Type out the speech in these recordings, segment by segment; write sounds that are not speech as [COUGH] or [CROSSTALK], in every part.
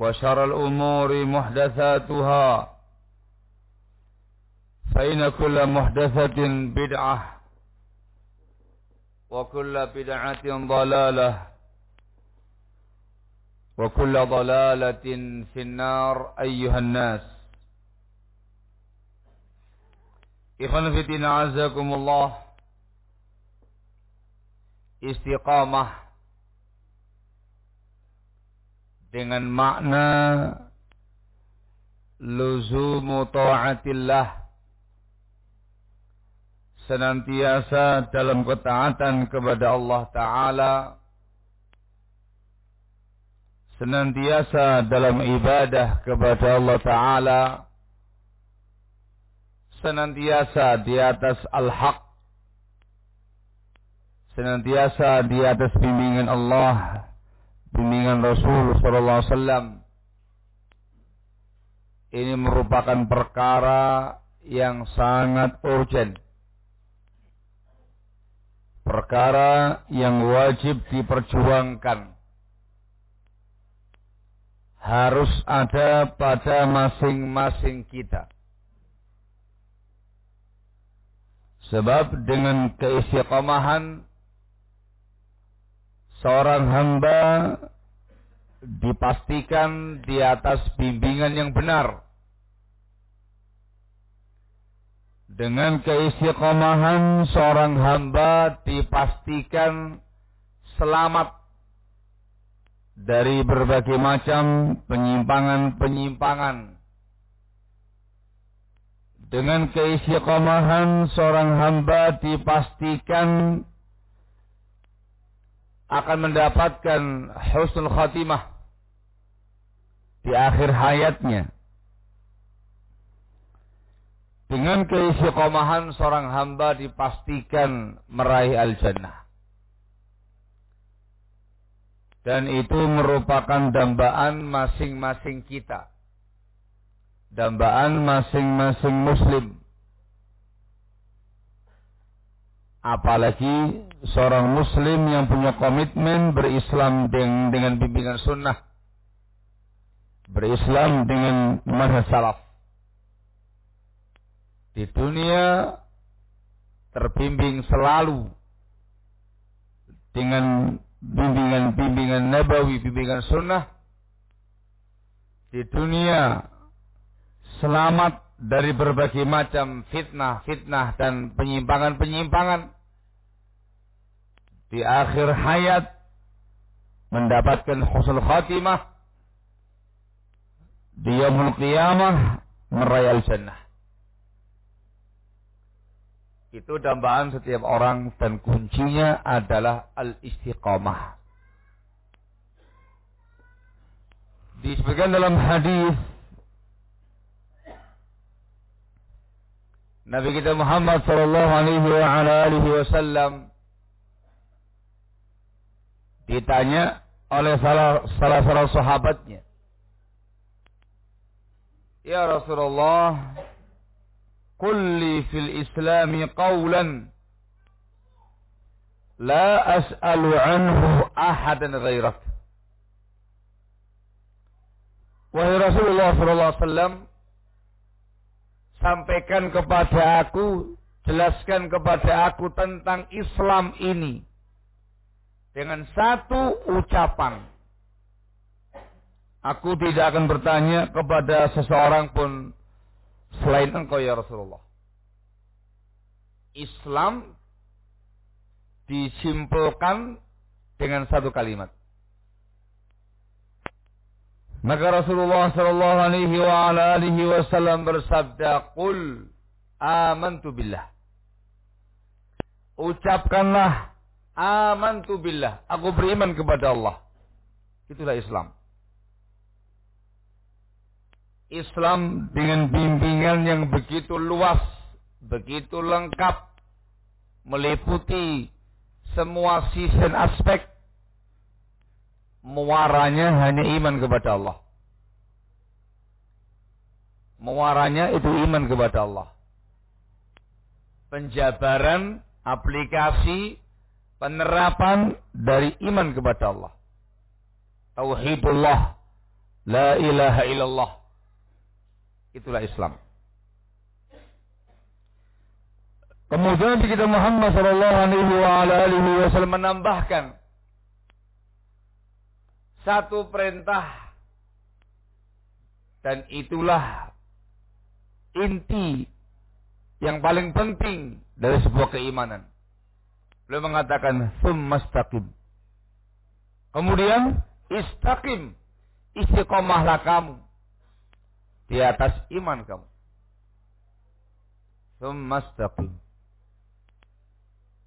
وشر الأمور محدثاتها فإن كل محدثة بدعة وكل بدعة ضلالة وكل ضلالة في النار أيها الناس. إخوان في الدين عزكم الله. استقامة. Dengan makna luzumu ta'atillah. Senantiasa dalam ketaatan kepada Allah Ta'ala. Senantiasa dalam ibadah kepada Allah Ta'ala. Senantiasa di atas al-haq. Senantiasa di atas bimbingan Allah bimbingan Rasul sallallahu alaihi wasallam ini merupakan perkara yang sangat urgent. Perkara yang wajib diperjuangkan. Harus ada pada masing-masing kita. Sebab dengan keistiqomahan seorang hamba dipastikan di atas bimbingan yang benar. Dengan keistiqomahan seorang hamba dipastikan selamat dari berbagai macam penyimpangan-penyimpangan. Dengan keistiqomahan seorang hamba dipastikan akan mendapatkan husnul khatimah di akhir hayatnya. Dengan keistiqomahan seorang hamba dipastikan meraih al-jannah. Dan itu merupakan dambaan masing-masing kita. Dambaan masing-masing muslim. Apalagi seorang muslim yang punya komitmen berislam dengan, dengan bimbingan sunnah. Berislam dengan manhaj salaf. Di dunia terbimbing selalu dengan bimbingan-bimbingan nabawi, bimbingan sunnah di dunia selamat dari berbagai macam fitnah-fitnah dan penyimpangan-penyimpangan di akhir hayat mendapatkan husnul khatimah di yaumul qiyamah merayal jannah. Itu dambaan setiap orang dan kuncinya adalah al-istiqamah. Disebutkan dalam hadis Nabi kita Muhammad sallallahu alaihi wasallam ditanya oleh salah salah salah sahabatnya Ya Rasulullah kulli fil islami qawlan la as'alu anhu ahadan ghairak Wahai Rasulullah sallallahu alaihi wasallam sampaikan kepada aku jelaskan kepada aku tentang Islam ini dengan satu ucapan. Aku tidak akan bertanya kepada seseorang pun selain engkau ya Rasulullah. Islam disimpulkan dengan satu kalimat. Maka Rasulullah sallallahu alaihi wa ala alihi wasallam bersabda, "Qul amantu billah." Ucapkanlah amantu billah. Aku beriman kepada Allah. Itulah Islam. Islam dengan bimbingan yang begitu luas, begitu lengkap, meliputi semua dan aspek, muaranya hanya iman kepada Allah. Muaranya itu iman kepada Allah. Penjabaran, aplikasi, penerapan dari iman kepada Allah. Tauhidullah. La ilaha illallah. Itulah Islam. Kemudian kita Muhammad wasallam menambahkan satu perintah dan itulah inti yang paling penting dari sebuah keimanan. Beliau mengatakan summastaqim. Kemudian istaqim. Istiqomahlah kamu di atas iman kamu. Summastaqim.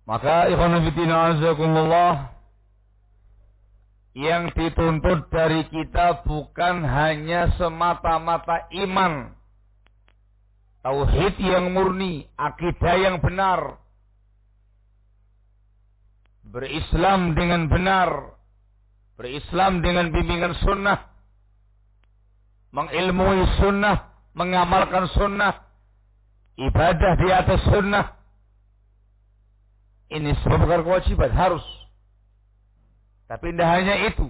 Maka ikhwan fillah azakumullah yang dituntut dari kita bukan hanya semata-mata iman. Tauhid yang murni, akidah yang benar, berislam dengan benar, berislam dengan bimbingan sunnah, mengilmui sunnah, mengamalkan sunnah, ibadah di atas sunnah. Ini sebuah kewajiban harus. Tapi tidak hanya itu.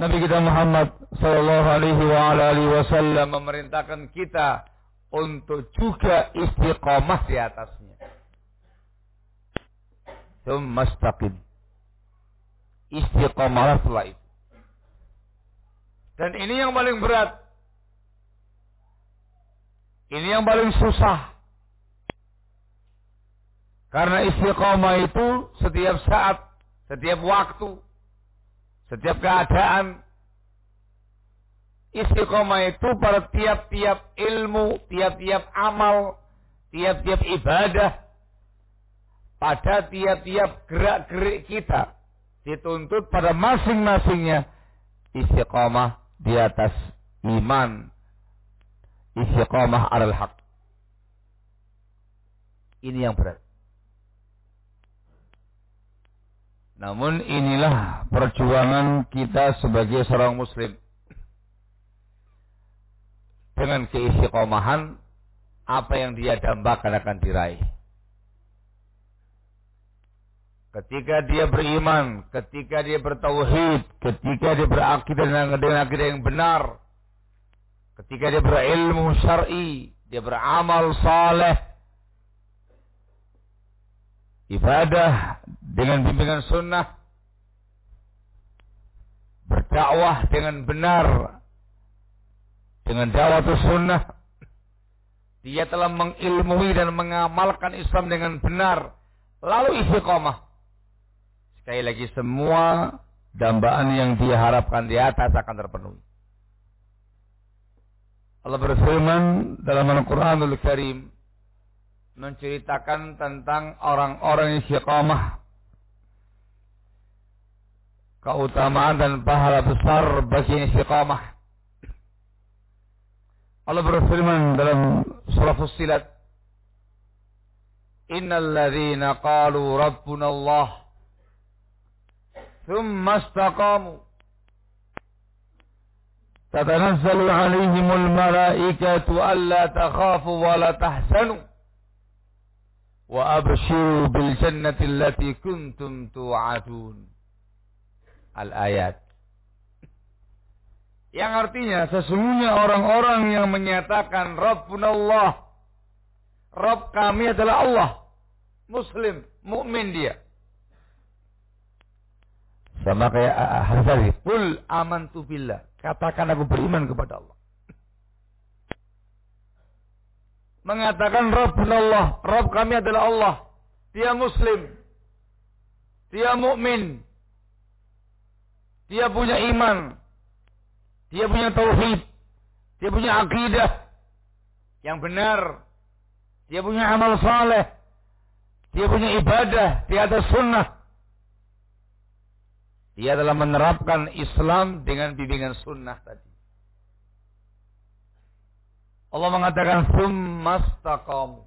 Nabi kita Muhammad Sallallahu Alaihi Wasallam memerintahkan kita untuk juga istiqomah di atasnya. Thumma istaqim. Istiqamalah setelah itu. Dan ini yang paling berat. Ini yang paling susah. Karena istiqamah itu setiap saat, setiap waktu, setiap keadaan. Istiqamah itu pada tiap-tiap ilmu, tiap-tiap amal, tiap-tiap ibadah, pada tiap-tiap gerak-gerik kita dituntut pada masing-masingnya istiqamah di atas iman. Istiqamah alal haq. Ini yang berat namun inilah perjuangan kita sebagai seorang muslim. Dengan keistiqomahan apa yang dia dambakan akan diraih. Ketika dia beriman, ketika dia bertauhid, ketika dia berakidah dengan, dengan akidah yang benar, ketika dia berilmu syar'i, dia beramal saleh, ibadah dengan bimbingan sunnah, berdakwah dengan benar, dengan dakwah sunnah, dia telah mengilmui dan mengamalkan Islam dengan benar, lalu istiqomah. Sekali lagi semua dambaan yang dia harapkan di atas akan terpenuhi. Allah berfirman dalam Al-Quranul Karim menceritakan tentang orang-orang istiqamah. Keutamaan dan pahala besar bagi istiqamah. Allah berfirman dalam surah Fussilat Innal ladzina qalu rabbuna Allah thumma istaqamu. Tatanazzalu alaihimul malaikatu alla takhafu wa la tahzanu wa abshiru bil jannati allati kuntum tu'adun. Al-ayat. Yang artinya sesungguhnya orang-orang yang menyatakan Rabbunallah. Rabb kami adalah Allah. Muslim, mukmin dia. Sama kayak ah, ah, Hazari. Kul amantu billah. Katakan aku beriman kepada Allah. Mengatakan Rabbuna Allah. Rabb kami adalah Allah. Dia Muslim. Dia mukmin. Dia punya iman. Dia punya tauhid. Dia punya akidah yang benar. Dia punya amal saleh. Dia punya ibadah di atas sunnah. Dia adalah menerapkan Islam dengan bimbingan sunnah tadi. Allah mengatakan summastaqamu.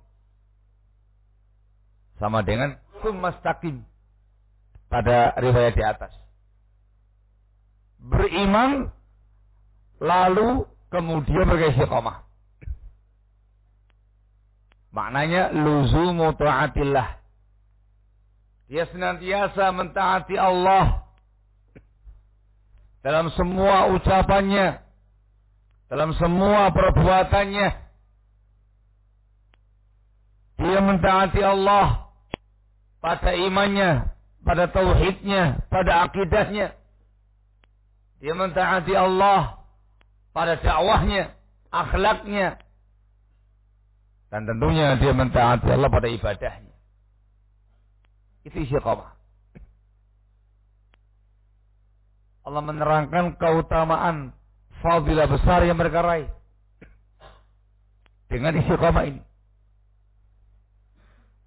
Sama dengan summastaqim. Pada riwayat di atas. Beriman lalu kemudian beristiqomah. Maknanya luzumu ta'atillah. Dia senantiasa mentaati Allah dalam semua ucapannya, dalam semua perbuatannya. Dia mentaati Allah pada imannya, pada tauhidnya, pada akidahnya. Dia mentaati Allah pada dakwahnya, akhlaknya. Dan tentunya dia mentaati Allah pada ibadahnya. Itu istiqamah. Allah menerangkan keutamaan fadilah besar yang mereka raih. Dengan istiqamah ini.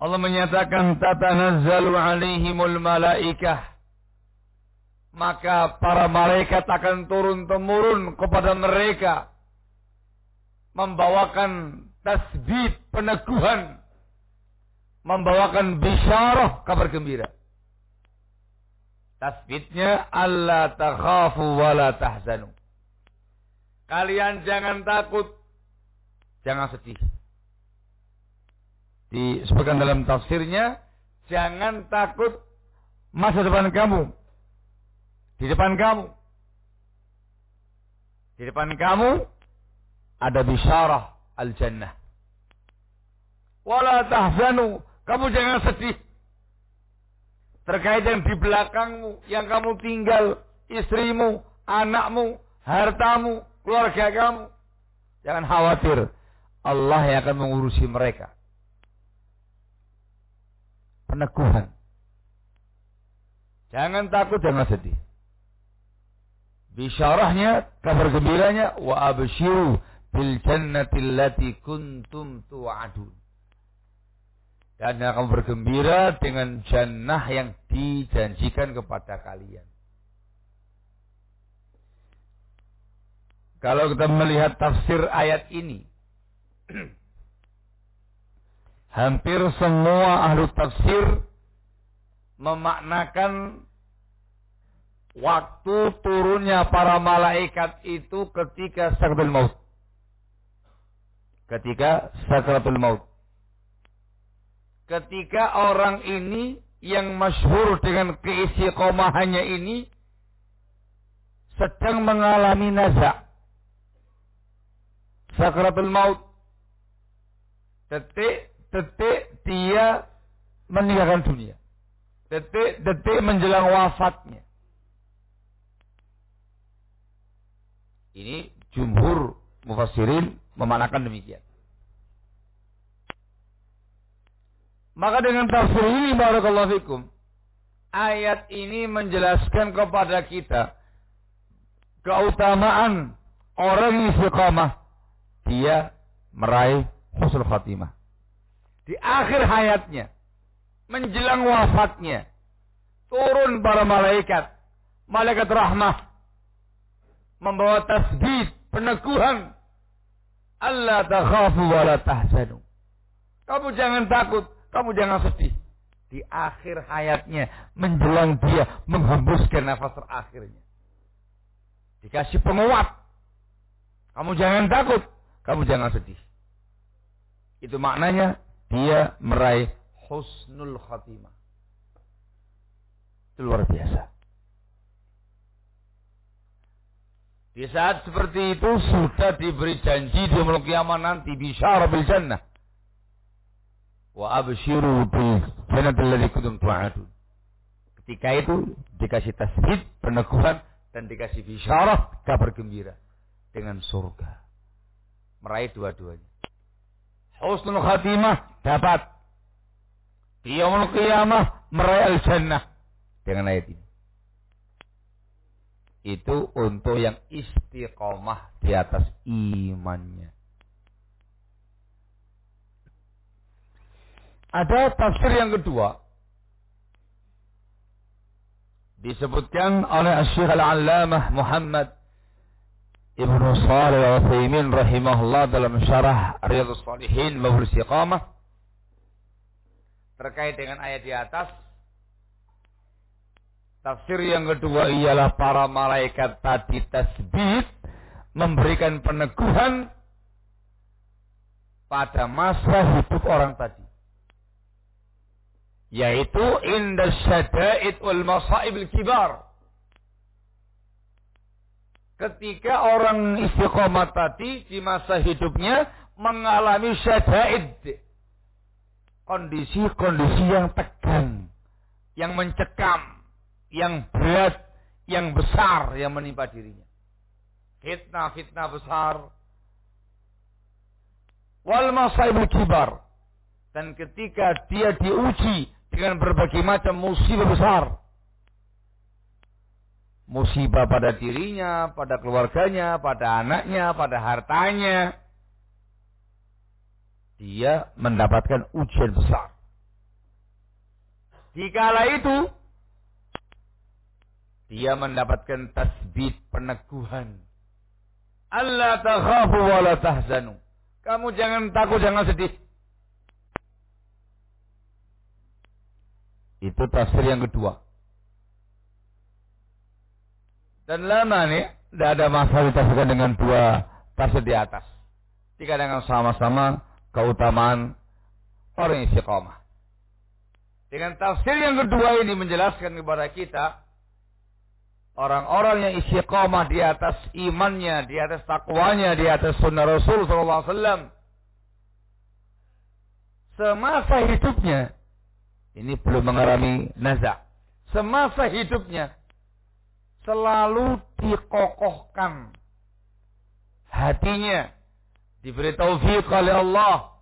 Allah menyatakan tatanazzalu alaihimul malaikah. Maka para malaikat akan turun temurun kepada mereka membawakan tasbih peneguhan membawakan bisyarah kabar gembira Tasbitnya Allah takhafu wa la tahzanu. Kalian jangan takut, jangan sedih. Disebutkan dalam tafsirnya, jangan takut masa depan kamu. Di depan kamu. Di depan kamu ada bisyarah al-jannah. Wala tahzanu, kamu jangan sedih terkait yang di belakangmu, yang kamu tinggal, istrimu, anakmu, hartamu, keluarga kamu. Jangan khawatir, Allah yang akan mengurusi mereka. Peneguhan. Jangan takut, jangan sedih. Bisyarahnya, kabar gembiranya, wa abshiru bil jannati allati kuntum tu'adun. Dan akan bergembira dengan jannah yang dijanjikan kepada kalian. Kalau kita melihat tafsir ayat ini, [CLEARS THROAT] hampir semua ahlu tafsir memaknakan waktu turunnya para malaikat itu ketika sakratul maut. Ketika sakratul maut ketika orang ini yang masyhur dengan keistiqomahannya ini sedang mengalami nazak. Sakratul maut. Detik-detik dia meninggalkan dunia. Detik-detik menjelang wafatnya. Ini jumhur mufassirin memanakan demikian. Maka dengan tafsir ini barakallahu fikum, ayat ini menjelaskan kepada kita keutamaan orang istiqamah dia meraih husnul khatimah. Di akhir hayatnya, menjelang wafatnya, turun para malaikat, malaikat rahmah membawa tasbih, peneguhan. Allah takhafu wa la tahzanu. Kamu jangan takut, kamu jangan sedih. Di akhir hayatnya, menjelang dia menghembuskan nafas terakhirnya. Dikasih penguat. Kamu jangan takut, kamu jangan sedih. Itu maknanya dia meraih husnul khatimah. Itu luar biasa. Di saat seperti itu sudah diberi janji di muluk kiamat nanti bisyara bil jannah. Wa abshiru bil jannati allati kuntum tu'adun. Ketika itu dikasih tasbih, peneguhan dan dikasih bisyarah, kabar gembira dengan surga. Meraih dua-duanya. Husnul khatimah dapat. Di yaumul qiyamah meraih al-jannah dengan ayat ini itu untuk yang istiqomah di atas imannya. Ada tafsir yang kedua. Disebutkan oleh Syekh Al-Allamah Muhammad Ibn Salih Al-Uthaymin rahimahullah dalam syarah Riyadhus Salihin Mabul Istiqamah terkait dengan ayat di atas Tafsir yang kedua ialah para malaikat tadi tasbih memberikan peneguhan pada masa hidup orang tadi. Yaitu inda syada'id wal masaib kibar. Ketika orang istiqomah tadi di masa hidupnya mengalami syada'id. Kondisi-kondisi yang tegang. Yang mencekam yang berat, yang besar yang menimpa dirinya. Fitnah-fitnah besar. Wal masaibul kibar. Dan ketika dia diuji dengan berbagai macam musibah besar. Musibah pada dirinya, pada keluarganya, pada anaknya, pada hartanya. Dia mendapatkan ujian besar. Dikala itu, dia mendapatkan tasbih peneguhan. Allah takhafu wa la tahzanu. Kamu jangan takut, jangan sedih. Itu tafsir yang kedua. Dan lama nih, tidak ada masalah ditafsirkan dengan dua tafsir di atas. Jika dengan sama-sama keutamaan orang istiqomah. Dengan tafsir yang kedua ini menjelaskan kepada kita Orang-orang yang istiqamah di atas imannya, di atas takwanya, di atas sunnah Rasul SAW. Semasa hidupnya, ini belum mengalami nazak. Semasa hidupnya, selalu dikokohkan hatinya. Diberi taufik oleh Allah.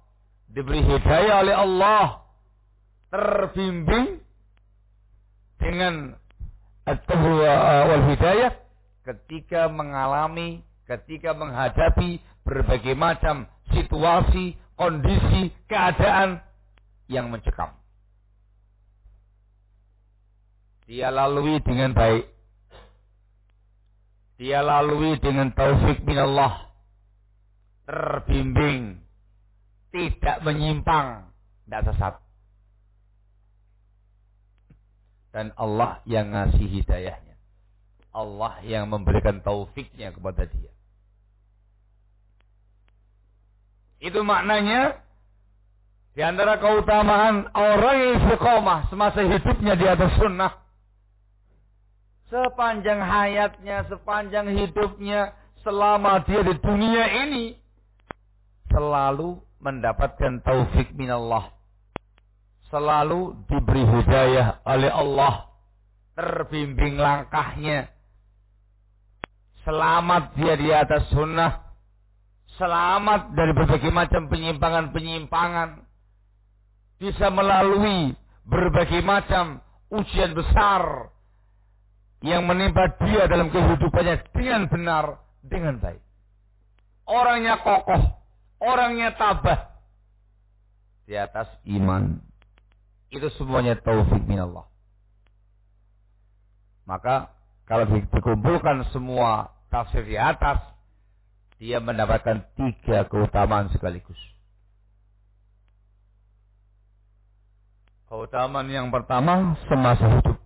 Diberi hidayah oleh Allah. Terbimbing dengan wal hidayah ketika mengalami, ketika menghadapi berbagai macam situasi, kondisi, keadaan yang mencekam. Dia lalui dengan baik. Dia lalui dengan taufik minallah. Terbimbing. Tidak menyimpang. Tidak sesat. dan Allah yang ngasih hidayahnya. Allah yang memberikan taufiknya kepada dia. Itu maknanya di antara keutamaan orang yang istiqomah semasa hidupnya di atas sunnah. Sepanjang hayatnya, sepanjang hidupnya, selama dia di dunia ini. Selalu mendapatkan taufik minallah. selalu diberi hidayah oleh Allah, terbimbing langkahnya, selamat dia di atas sunnah, selamat dari berbagai macam penyimpangan-penyimpangan, bisa melalui berbagai macam ujian besar yang menimpa dia dalam kehidupannya dengan benar, dengan baik. Orangnya kokoh, orangnya tabah di atas iman. Itu semuanya taufik minallah. Maka kalau dikumpulkan semua tafsir di atas, dia mendapatkan tiga keutamaan sekaligus. Keutamaan yang pertama semasa hidup.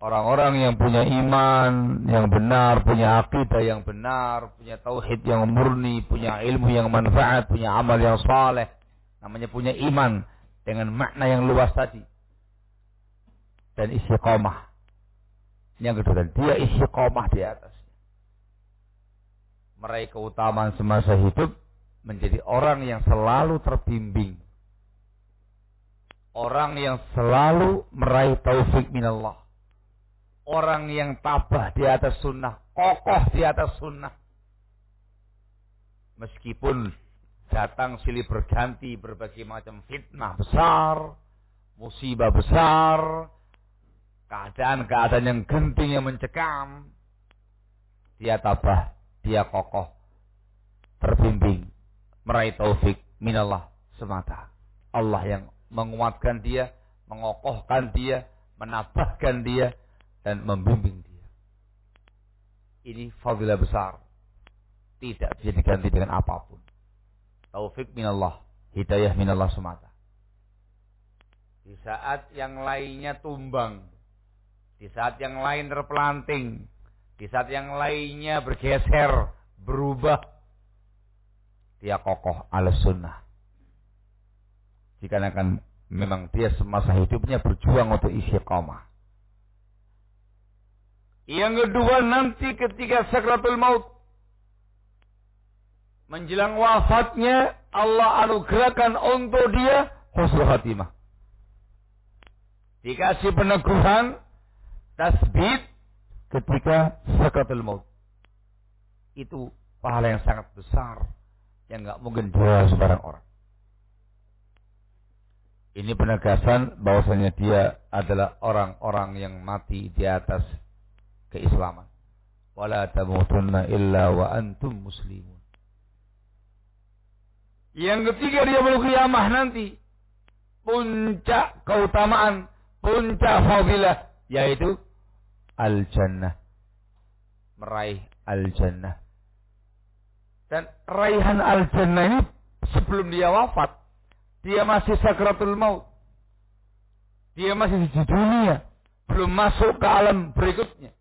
Orang-orang yang punya iman yang benar, punya akidah yang benar, punya tauhid yang murni, punya ilmu yang manfaat, punya amal yang saleh, namanya punya iman dengan makna yang luas tadi. Dan istiqomah. Yang kedua, dia istiqomah di atas. Meraih keutamaan semasa hidup menjadi orang yang selalu terbimbing Orang yang selalu meraih taufik minallah. Orang yang tabah di atas sunnah. Kokoh di atas sunnah. Meskipun datang silih berganti berbagai macam fitnah besar. Musibah besar. Keadaan-keadaan yang genting yang mencekam. Dia tabah. Dia kokoh. Terbimbing. Meraih taufik minallah semata. Allah yang menguatkan dia, mengokohkan dia, menambahkan dia, dan membimbing dia. Ini fadilah besar. Tidak bisa diganti dengan apa pun. Taufik minallah. Hidayah minallah semata. Di saat yang lainnya tumbang. Di saat yang lain terpelanting. Di saat yang lainnya bergeser. Berubah. Dia kokoh ala sunnah dikarenakan memang dia semasa hidupnya berjuang untuk isi istiqamah. Yang kedua nanti ketika sakratul maut menjelang wafatnya Allah anugerahkan untuk dia husnul khatimah. Dikasih peneguhan tasbih ketika sakratul maut. Itu pahala yang sangat besar yang nggak mungkin dia sebarang orang. Ini penegasan bahwasanya dia adalah orang-orang yang mati di atas keislaman. Wala tamutunna illa wa antum muslimun. Yang ketiga dia mau kiamah nanti. Puncak keutamaan, puncak fadilah yaitu al-jannah. Meraih al-jannah. Dan raihan al-jannah ini sebelum dia wafat dia masih sakratul maut. Dia masih di dunia. Belum masuk ke alam berikutnya.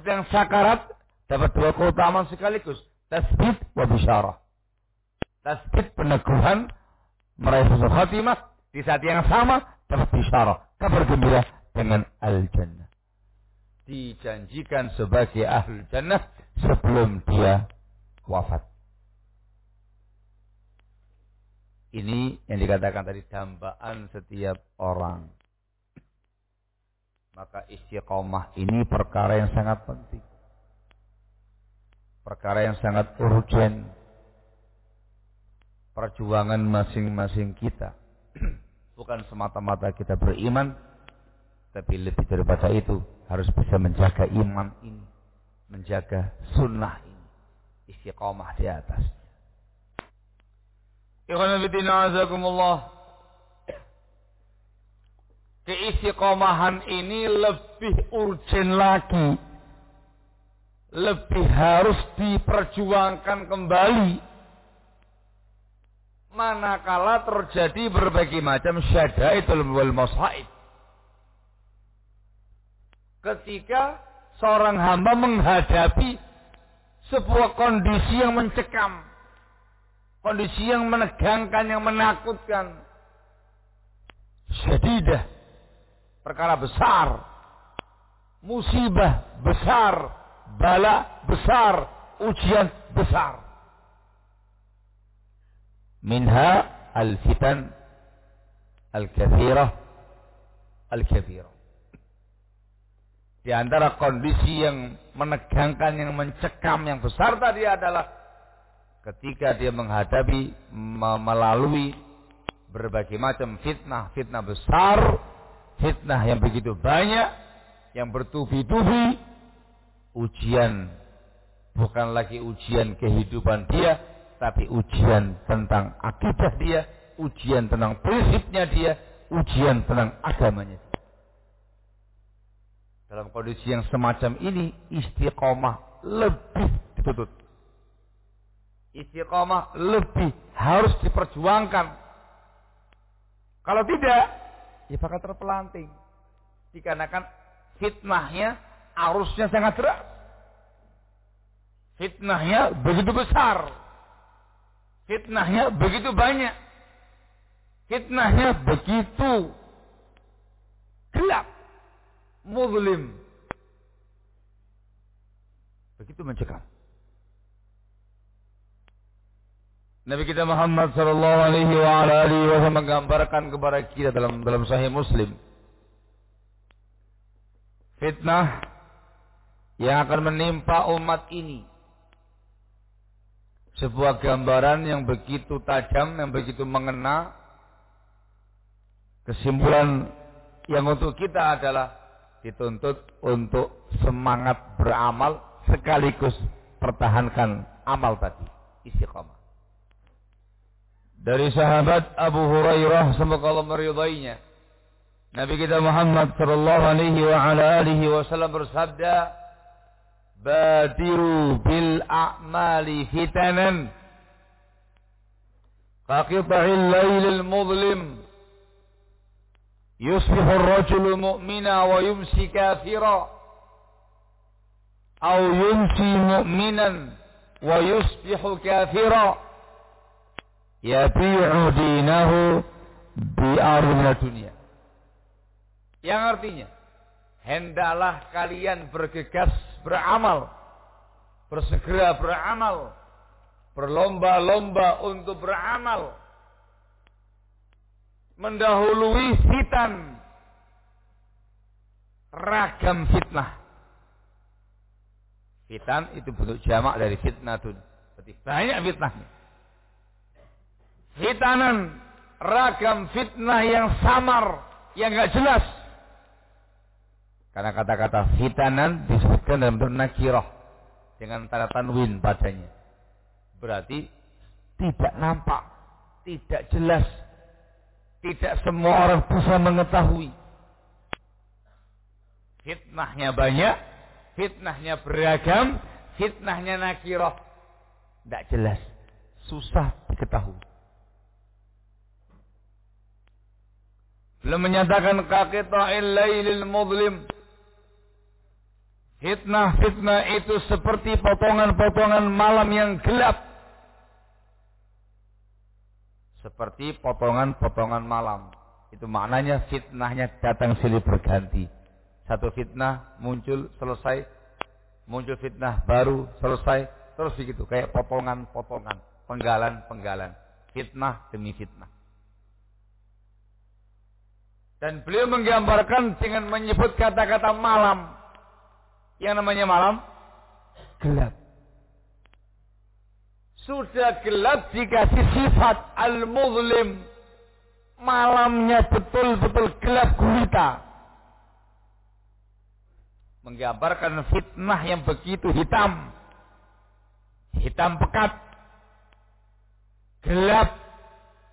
Sedang sakarat dapat dua keutamaan sekaligus. Tasbih wa bisyarah. Tasbih peneguhan meraih susu khatimah. Di saat yang sama dapat bisyarah. Kabar gembira dengan al-jannah. Dijanjikan sebagai ahli jannah sebelum dia wafat. Ini yang dikatakan tadi dambaan setiap orang. Maka istiqomah ini perkara yang sangat penting. Perkara yang sangat urgent. Perjuangan masing-masing kita. [CLEARS THROAT] Bukan semata-mata kita beriman. Tapi lebih daripada itu. Harus bisa menjaga iman ini. Menjaga sunnah ini. Istiqomah di atas. Keistiqomahan ini lebih urgen lagi. Lebih harus diperjuangkan kembali. Manakala terjadi berbagai macam syadaitul wal masaib. Ketika seorang hamba menghadapi sebuah kondisi yang mencekam Kondisi yang menegangkan, yang menakutkan. Syedidah. Perkara besar. Musibah besar. Bala besar. Ujian besar. Minha al-fitan al-kathirah al-kabirah. Di antara kondisi yang menegangkan, yang mencekam, yang besar tadi adalah ketika dia menghadapi melalui berbagai macam fitnah, fitnah besar, fitnah yang begitu banyak, yang bertubi-tubi, ujian bukan lagi ujian kehidupan dia, tapi ujian tentang akidah dia, ujian tentang prinsipnya dia, ujian tentang agamanya. Dalam kondisi yang semacam ini, istiqomah lebih dituntut. Istiqomah lebih harus diperjuangkan. Kalau tidak, ya bakal terpelanting. Dikarenakan fitnahnya, arusnya sangat deras. Fitnahnya begitu besar. Fitnahnya begitu banyak. Fitnahnya begitu gelap muzlim. Begitu mencekam. Nabi kita Muhammad sallallahu alaihi wa alihi wasallam menggambarkan kepada kita dalam dalam sahih Muslim fitnah yang akan menimpa umat ini. Sebuah gambaran yang begitu tajam, yang begitu mengena. Kesimpulan yang untuk kita adalah dituntut untuk semangat beramal sekaligus pertahankan amal tadi istiqamah. Dari sahabat Abu Hurairah semoga Allah meridainya. Nabi kita Muhammad sallallahu alaihi wa ala alihi wasallam bersabda, "Badiru bil a'mali fitanan." Lailil mudlim يصبح الرجل مؤمنا ويمسي كافرا أو يمسي مؤمنا ويصبح كافرا yabi'u dinahu bi dunia. Yang artinya, hendaklah kalian bergegas beramal, bersegera beramal, berlomba-lomba untuk beramal, mendahului fitan, ragam fitnah. Fitan itu bentuk jamak dari fitnah itu. Berarti banyak fitnahnya. Fitanan ragam fitnah yang samar, yang gak jelas. Karena kata-kata fitanan disebutkan dalam bentuk dengan tanda tanwin padanya. Berarti tidak nampak, tidak jelas, tidak semua orang bisa mengetahui. Fitnahnya banyak, fitnahnya beragam, fitnahnya nakirah. Tidak jelas, susah diketahui. Belum menyatakan kakita'il lailil mudlim. Fitnah-fitnah itu seperti potongan-potongan malam yang gelap seperti potongan-potongan malam. Itu maknanya fitnahnya datang silih berganti. Satu fitnah muncul selesai, muncul fitnah baru selesai, terus begitu kayak potongan-potongan, penggalan-penggalan, fitnah demi fitnah. Dan beliau menggambarkan dengan menyebut kata-kata malam. Yang namanya malam gelap sudah gelap dikasih sifat al-muzlim. Malamnya betul-betul gelap gulita. Menggambarkan fitnah yang begitu hitam. Hitam pekat. Gelap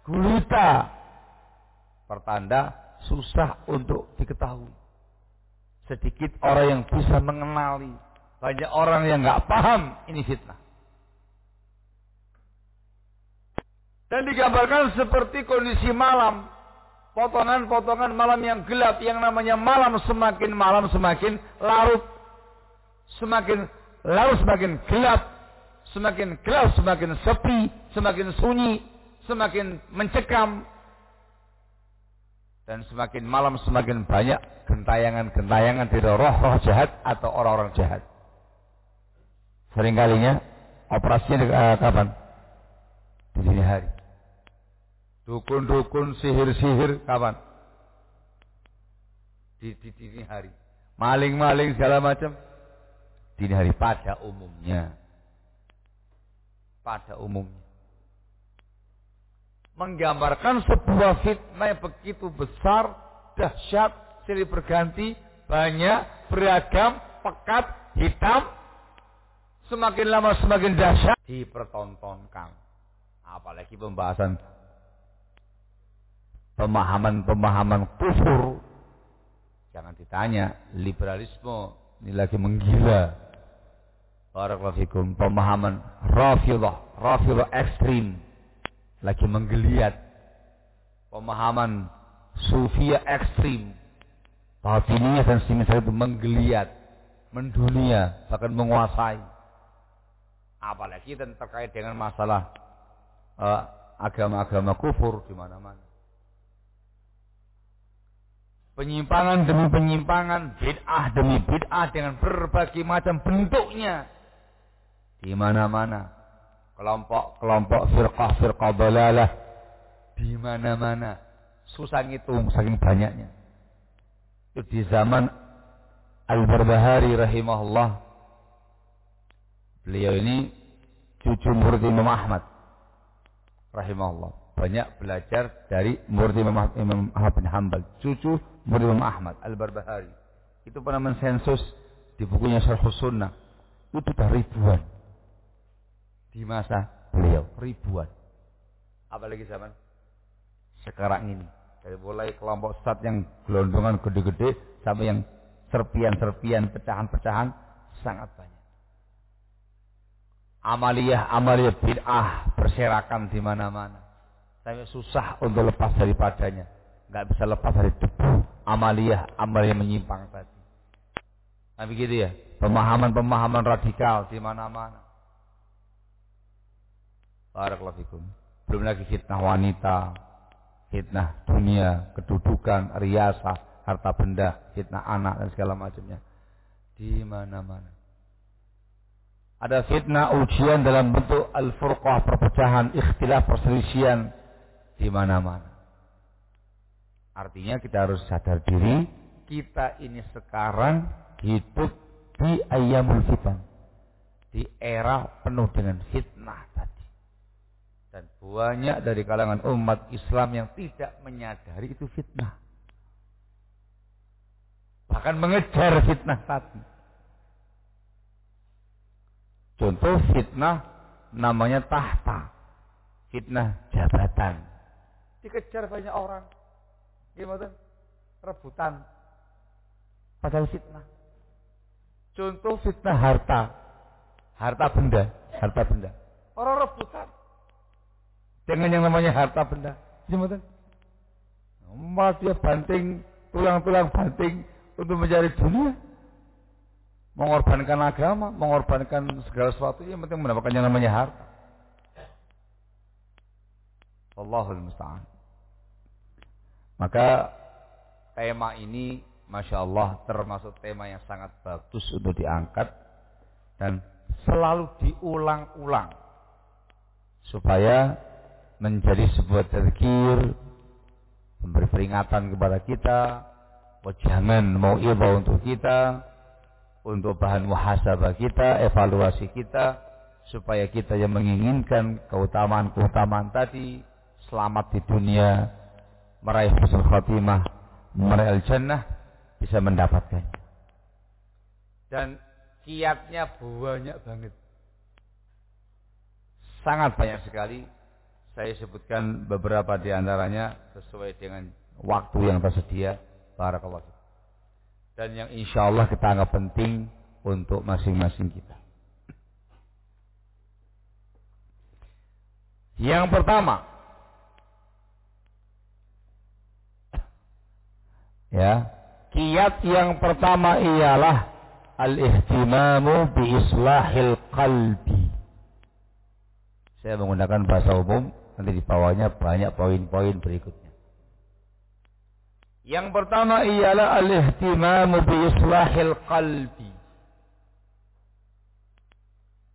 gulita. Pertanda susah untuk diketahui. Sedikit orang yang bisa mengenali. Banyak orang yang nggak paham ini fitnah. Dan digambarkan seperti kondisi malam. Potongan-potongan malam yang gelap. Yang namanya malam semakin malam semakin larut. Semakin larut semakin gelap. Semakin gelap semakin sepi. Semakin sunyi. Semakin mencekam. Dan semakin malam semakin banyak gentayangan-gentayangan tidak roh-roh jahat atau orang-orang jahat. Seringkalinya operasinya uh, kapan? Di dini hari. Dukun-dukun, sihir-sihir, kapan? Di, di dini hari. Maling-maling segala macam. Dini hari pada umumnya. Pada umumnya. Menggambarkan sebuah fitnah yang begitu besar, dahsyat, silih berganti, banyak, beragam, pekat, hitam, semakin lama semakin dahsyat dipertontonkan. Apalagi pembahasan pemahaman-pemahaman kufur. Jangan ditanya, liberalisme ini lagi menggila. Barakallahu fikum, pemahaman rafidah, rafidah ekstrim lagi menggeliat. Pemahaman sufia ekstrim, batiniah dan semisal itu menggeliat, mendunia, bahkan menguasai. Apalagi dan terkait dengan masalah eh, agama-agama kufur di mana-mana penyimpangan demi penyimpangan, bid'ah demi bid'ah dengan berbagai macam bentuknya. Di mana-mana. Kelompok-kelompok firqah-firqah dalalah. Di mana-mana. Susah ngitung saking banyaknya. Itu di zaman Al-Barbahari rahimahullah. Beliau ini cucu murid Imam Ahmad rahimahullah banyak belajar dari murid Imam Ahmad bin Hanbal, cucu murid Imam Ahmad Al-Barbahari. Itu pernah mensensus di bukunya Syarh Sunnah. Itu sudah ribuan. Di masa beliau, ribuan. Apalagi zaman sekarang ini. Dari mulai kelompok sesat yang gelondongan gede-gede sampai yang serpian-serpian, pecahan-pecahan sangat banyak. Amaliyah-amaliyah bid'ah berserakan di mana-mana. Saya susah untuk lepas daripadanya. Nggak bisa lepas dari debu amaliyah, amaliyah menyimpang tadi. Nah begitu ya, pemahaman-pemahaman radikal di mana-mana. Barakallahu fikum. Belum lagi fitnah wanita, fitnah dunia, kedudukan, riasa, harta benda, fitnah anak dan segala macamnya. Di mana-mana. Ada fitnah ujian dalam bentuk al-furqah, perpecahan, ikhtilaf, perselisihan, di mana-mana. Artinya kita harus sadar diri, kita ini sekarang hidup di ayamul fitan. Di era penuh dengan fitnah tadi. Dan banyak dari kalangan umat Islam yang tidak menyadari itu fitnah. Bahkan mengejar fitnah tadi. Contoh fitnah namanya tahta. Fitnah jabatan dikejar banyak orang. Gimana? Rebutan. Padahal fitnah. Contoh fitnah harta. Harta benda. Harta benda. Orang rebutan. Dengan yang namanya harta benda. Gimana? Mas dia banting, tulang-tulang banting untuk mencari dunia. Mengorbankan agama, mengorbankan segala sesuatu yang penting mendapatkan yang namanya harta. Allahul musta'an. Maka tema ini Masya Allah termasuk tema yang sangat bagus untuk diangkat dan selalu diulang-ulang supaya menjadi sebuah terkir memberi peringatan kepada kita jangan mau iba untuk kita untuk bahan muhasabah kita evaluasi kita supaya kita yang menginginkan keutamaan-keutamaan tadi selamat di dunia meraih husnul khatimah, meraih al-jannah bisa mendapatkan. Dan kiatnya banyak banget. Sangat banyak sekali. Saya sebutkan beberapa di antaranya sesuai dengan waktu yang tersedia. Barakallahu. Dan yang insya Allah kita anggap penting untuk masing-masing kita. Yang pertama, Ya. Kiat yang pertama ialah al-ihtimamu bi islahil qalbi. Saya menggunakan bahasa umum, nanti di bawahnya banyak poin-poin berikutnya. Yang pertama ialah al-ihtimamu bi islahil qalbi.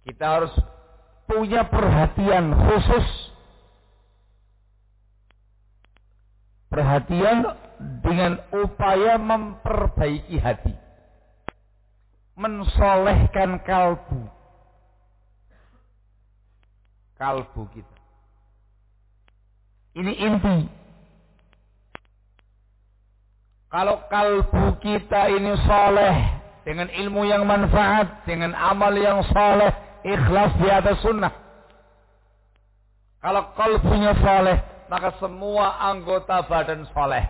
Kita harus punya perhatian khusus Perhatian dengan upaya memperbaiki hati. Mensolehkan kalbu. Kalbu kita. Ini inti. Kalau kalbu kita ini soleh dengan ilmu yang manfaat, dengan amal yang soleh, ikhlas di atas sunnah. Kalau kalbunya soleh, maka semua anggota badan soleh.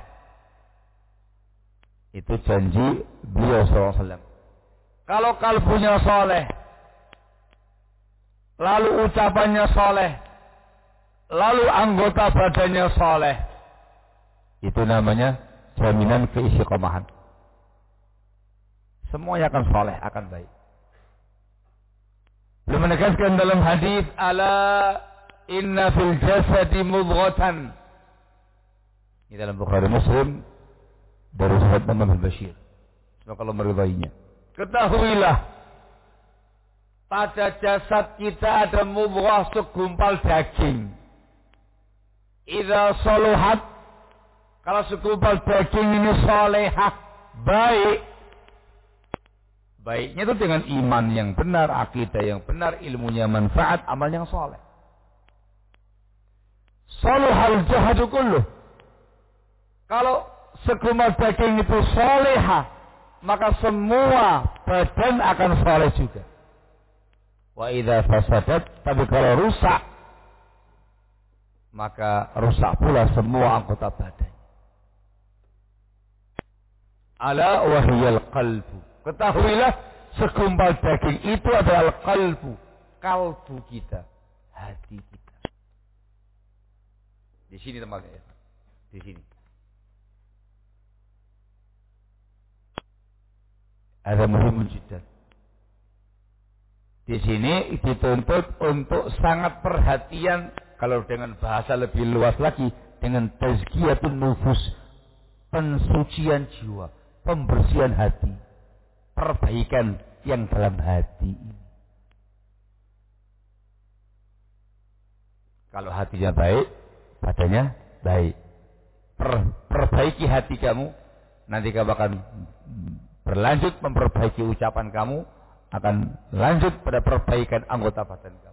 Itu janji beliau SAW. Kalau kalbunya soleh, lalu ucapannya soleh, lalu anggota badannya soleh, itu namanya jaminan keistiqomahan. Semuanya akan soleh, akan baik. Belum menegaskan dalam hadis ala inna fil jasadi mudghatan. Ini dalam Bukhari Muslim dari sahabat Muhammad bin Bashir. Semoga Allah meridainya. Ketahuilah pada jasad kita ada mudghah segumpal daging. Idza saluhat kalau segumpal daging ini salehah baik Baiknya itu dengan iman yang benar, akidah yang benar, ilmunya manfaat, amal yang soleh. Saluhal jahadu kulluh. Kalau segumpal daging itu soleha, maka semua badan akan soleh juga. Wa idha fasadat, tapi kalau rusak, maka rusak pula semua anggota badan. Ala wahiyal qalbu. Ketahuilah segumpal daging itu adalah kalbu. Kalbu kita. Hati kita. Di sini tempatnya. Di sini. Ada muhim jiddan. Di sini dituntut untuk sangat perhatian kalau dengan bahasa lebih luas lagi dengan tazkiyatun nufus pensucian jiwa, pembersihan hati perbaikan yang dalam hati ini. Kalau hatinya baik, badannya baik. Per, perbaiki hati kamu, nanti kamu akan berlanjut memperbaiki ucapan kamu, akan lanjut pada perbaikan anggota badan kamu.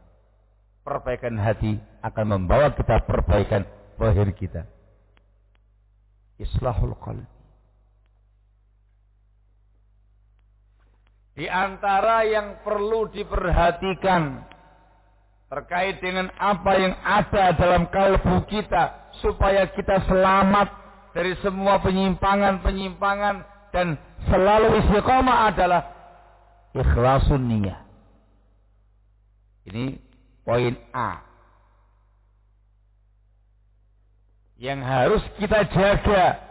Perbaikan hati akan membawa kita perbaikan lahir kita. Islahul qalbi. Di antara yang perlu diperhatikan terkait dengan apa yang ada dalam kalbu kita supaya kita selamat dari semua penyimpangan-penyimpangan dan selalu istiqomah adalah ikhlasun niyah. Ini poin A. Yang harus kita jaga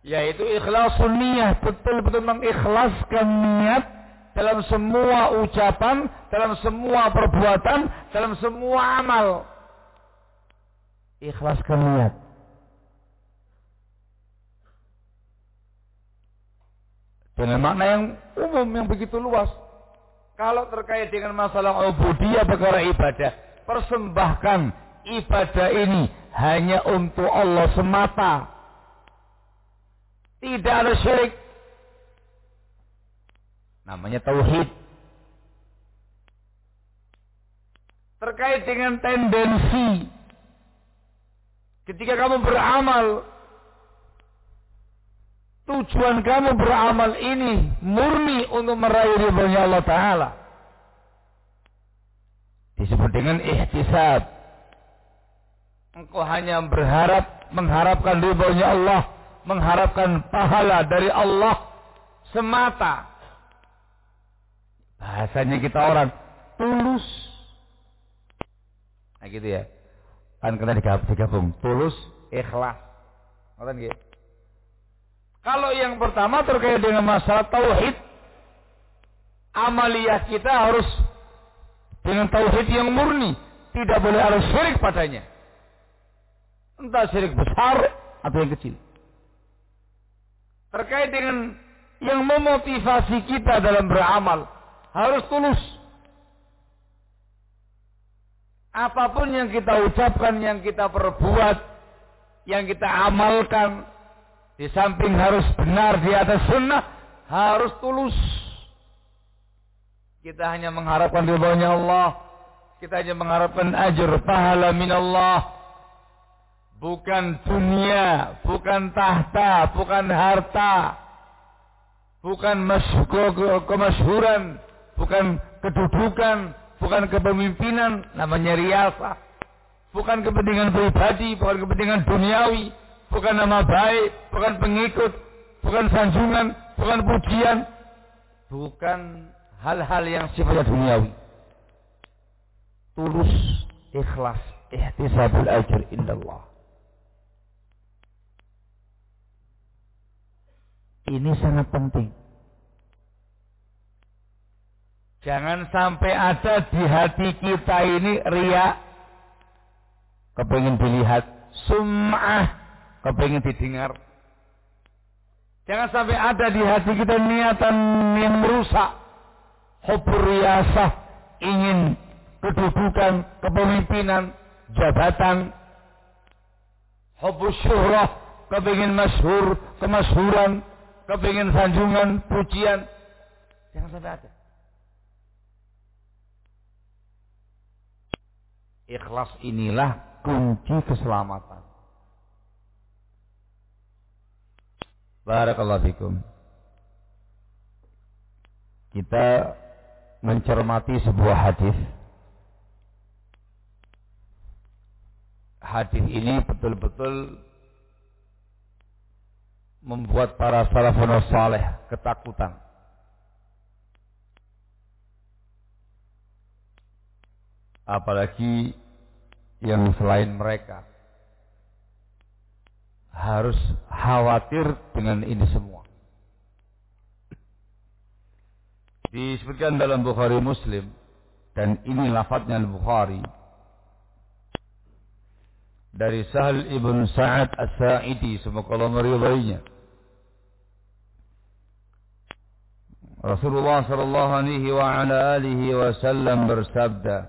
yaitu ikhlasun niat betul-betul mengikhlaskan niat dalam semua ucapan, dalam semua perbuatan, dalam semua amal. Ikhlaskan niat. Dengan makna yang umum yang begitu luas. Kalau terkait dengan masalah ubudiyah perkara ibadah, persembahkan ibadah ini hanya untuk Allah semata tidak ada syirik. Namanya tauhid. Terkait dengan tendensi ketika kamu beramal tujuan kamu beramal ini murni untuk meraih ridhonya Allah Ta'ala. Disebut dengan ihtisab. Engkau hanya berharap, mengharapkan ridhonya Allah mengharapkan pahala dari Allah semata. Bahasanya kita orang tulus. Nah gitu ya. Kan kena digabung, tulus, ikhlas. Ngoten gitu. Kalau yang pertama terkait dengan masalah tauhid, amaliyah kita harus dengan tauhid yang murni, tidak boleh ada syirik padanya. Entah syirik besar atau yang kecil terkait dengan yang memotivasi kita dalam beramal harus tulus. Apa pun yang kita ucapkan, yang kita perbuat, yang kita amalkan di samping harus benar di atas sunnah harus tulus. Kita hanya mengharapkan ridhonya Allah. Kita hanya mengharapkan ajar pahala min Allah. Bukan dunia, bukan tahta, bukan harta, bukan kemasyhuran, bukan kedudukan, bukan kepemimpinan, namanya riasa. Bukan kepentingan pribadi, bukan kepentingan duniawi, bukan nama baik, bukan pengikut, bukan sanjungan, bukan pujian, bukan hal-hal yang sifatnya duniawi. Tulus, ikhlas, ihtisabul ajr indallah. Ini sangat penting. Jangan sampai ada di hati kita ini riak. Kepingin dilihat. Sum'ah. Kepingin didengar. Jangan sampai ada di hati kita niatan yang merusak. Hubur riasah. Ingin kedudukan, kepemimpinan, jabatan. Hubur syuhrah. Kepingin masyhur, kemasyhuran. Kepingin sanjungan, pujian. Jangan sampai ada. Ikhlas inilah kunci keselamatan. Barakallahu fikum. Kita mencermati sebuah hadis. Hadis ini betul-betul membuat para salafun saleh ketakutan. apalagi yang selain mereka harus khawatir dengan ini semua. Disebutkan dalam Bukhari Muslim dan ini lafadznya Al-Bukhari dari Sahal ibn Sa'ad As-Sa'idi semoga Allah meridainya. Rasulullah sallallahu alaihi wa ala alihi wasallam bersabda,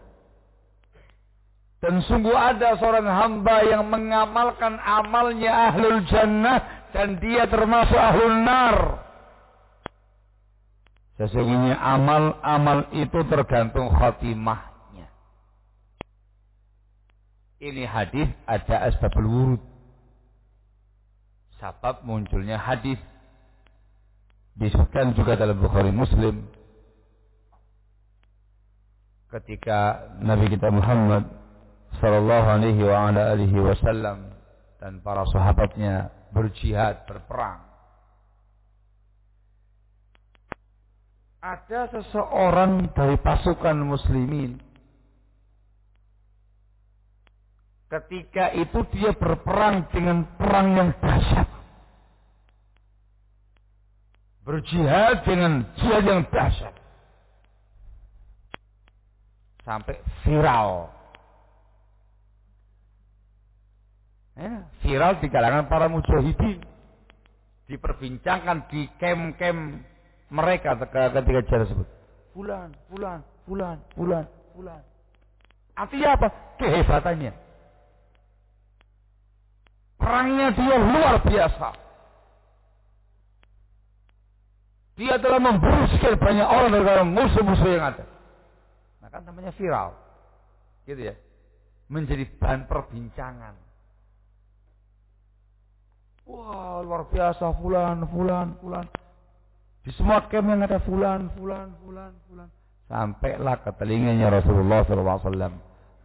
Dan sungguh ada seorang hamba yang mengamalkan amalnya ahlul jannah dan dia termasuk ahlul nar. Sesungguhnya amal-amal itu tergantung khatimahnya. Ini hadis ada asbabul wurud. Sebab munculnya hadis disebutkan juga dalam Bukhari Muslim ketika Nabi kita Muhammad sallallahu alaihi wa ala alihi wasallam dan para sahabatnya berjihad, berperang. Ada seseorang dari pasukan muslimin ketika itu dia berperang dengan perang yang dahsyat. Berjihad dengan jihad yang dahsyat sampai viral. Ya, viral di kalangan para mujahidin. Diperbincangkan di kem-kem mereka ketika jalan tersebut. Fulan, fulan, fulan, fulan, fulan. Artinya apa? Kehebatannya. Perangnya dia luar biasa. Dia telah membunuh banyak orang dari musuh-musuh yang ada kan namanya viral. Gitu ya. Menjadi bahan perbincangan. Wah, luar biasa fulan, fulan, fulan. Di semua kem yang ada fulan, fulan, fulan, fulan. Sampailah ke telinganya Rasulullah SAW.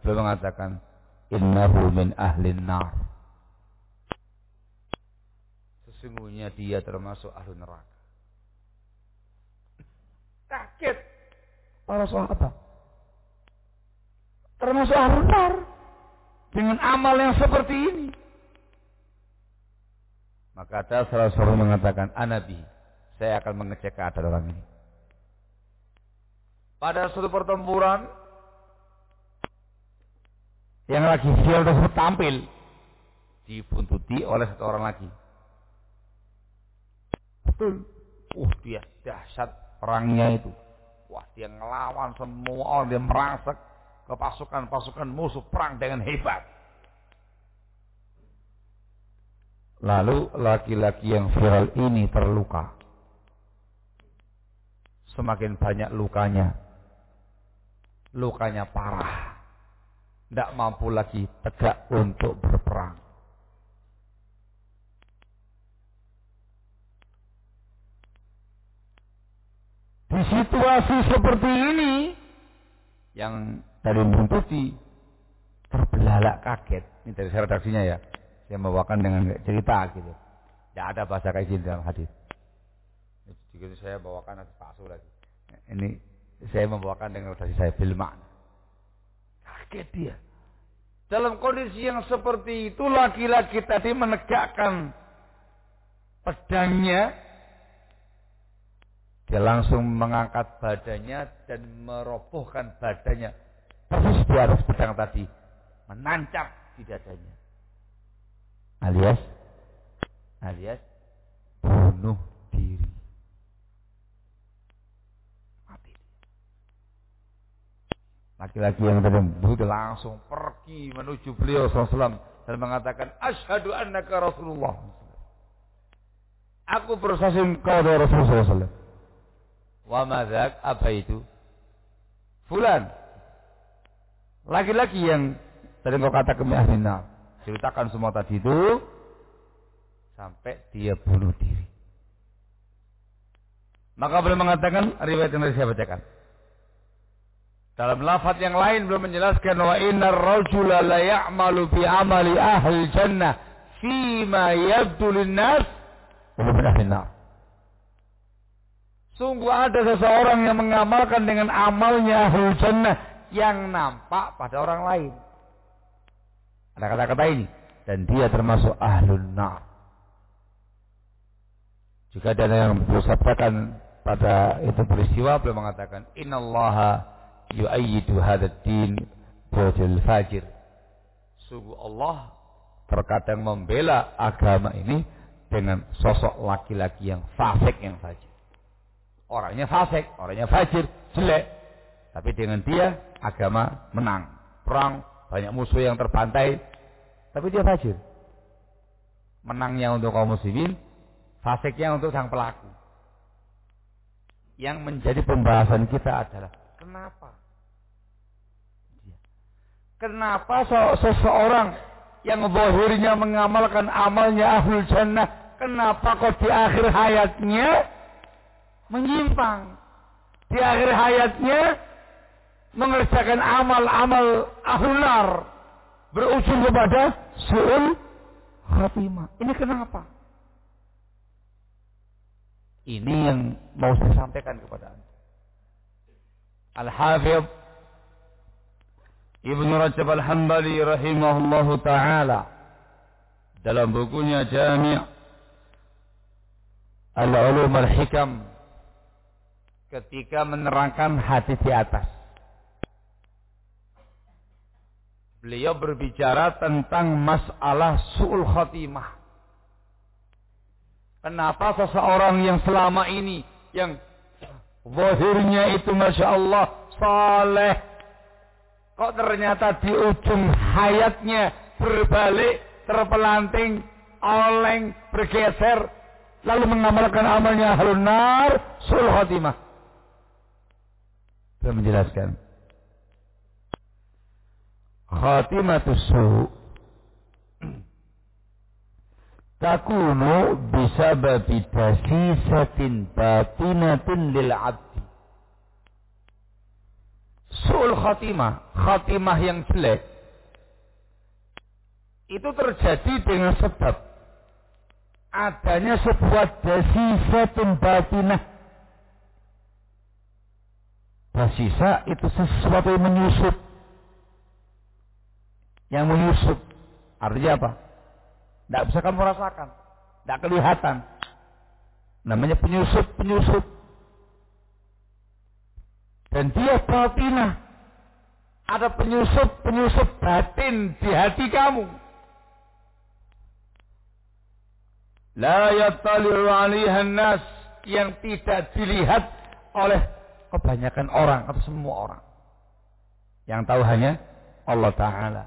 Beliau mengatakan, Innahu min ahlin nar. Sesungguhnya dia termasuk ahli neraka. Kaget para sahabat. termasuk ahlunar dengan amal yang seperti ini. Maka ada salah seorang mengatakan, Anabi, saya akan mengecek keadaan orang ini. Pada suatu pertempuran, yang lagi sial tersebut tampil, dibuntuti oleh satu orang lagi. Betul. Uh, dia dahsyat perangnya itu. Wah, dia ngelawan semua orang, dia merangsek ke pasukan-pasukan musuh perang dengan hebat. Lalu laki-laki yang viral ini terluka. Semakin banyak lukanya. Lukanya parah. Tidak mampu lagi tegak untuk berperang. Di situasi seperti ini, yang dari buntuti terbelalak kaget. Ini dari redaksinya ya saya membawakan dengan cerita gitu. Tidak ada bahasa kayak gini dalam hadis. Jadi saya bawakan hadis palsu lagi. Ini saya membawakan dengan redaksi saya bil Kaget dia. Dalam kondisi yang seperti itu laki-laki tadi menegakkan pedangnya. Dia langsung mengangkat badannya dan merobohkan badannya. Persis di atas pedang tadi. Menancap di dadanya alias alias bunuh diri. Mati. Laki-laki yang itu langsung pergi menuju beliau SAW dan mengatakan asyhadu annaka Rasulullah. Aku bersaksi engkau adalah Rasulullah SAW. Wa madzak apa itu? Fulan. Laki-laki yang tadi kau katakan ahli ceritakan semua tadi itu sampai dia bunuh diri. Maka beliau mengatakan riwayat yang tadi saya bacakan. Dalam lafaz yang lain belum menjelaskan wa innar rajula la ya'malu bi amali ahli jannah fima yabdu linnas wa Sungguh ada seseorang yang mengamalkan dengan amalnya ahli jannah yang nampak pada orang lain. Ada kata-kata ini. Dan dia termasuk ahlun nar. Jika ada yang bersabdakan pada itu peristiwa beliau mengatakan innallaha yu'ayyidu hadzal din bil fajir. Sungguh Allah terkadang membela agama ini dengan sosok laki-laki yang fasik yang fajir. Orangnya fasik, orangnya fajir, jelek. Tapi dengan dia agama menang. Perang banyak musuh yang terbantai, tapi dia fajir. Menangnya untuk kaum muslimin, fasiknya untuk sang pelaku. Yang menjadi pembahasan kita adalah kenapa? Kenapa seseorang yang zahirnya mengamalkan amalnya ahlul jannah, kenapa kok di akhir hayatnya menyimpang? Di akhir hayatnya mengerjakan amal-amal ahlunar berujung kepada su'ul khatimah. Ini kenapa? Ini yang mau saya sampaikan kepada Anda. Al-Hafidh Ibnu Rajab Al-Hambali rahimahullahu taala dalam bukunya Jami' Al-Ulum Al-Hikam ketika menerangkan hadis di atas Beliau berbicara tentang masalah su'ul khatimah. Kenapa seseorang yang selama ini, yang zahirnya itu Masya Allah, saleh. Kok ternyata di ujung hayatnya berbalik, terpelanting, oleng, bergeser. Lalu mengamalkan amalnya halunar, su'ul khatimah. Beliau menjelaskan khatimatus su takunu bisababi dasisatin batinatin lil abdi. Su'ul khatimah, khatimah yang jelek. Itu terjadi dengan sebab. Adanya sebuah dasisatin batinah. Dasisa itu sesuatu yang menyusup Yang menyusup. Artinya apa? Tidak bisa kamu rasakan. Tidak kelihatan. Namanya penyusup-penyusup. Dan dia batinah. Ada penyusup-penyusup batin di hati kamu. La yattali'u nas yang tidak dilihat oleh kebanyakan orang atau semua orang. Yang tahu hanya Allah Ta'ala.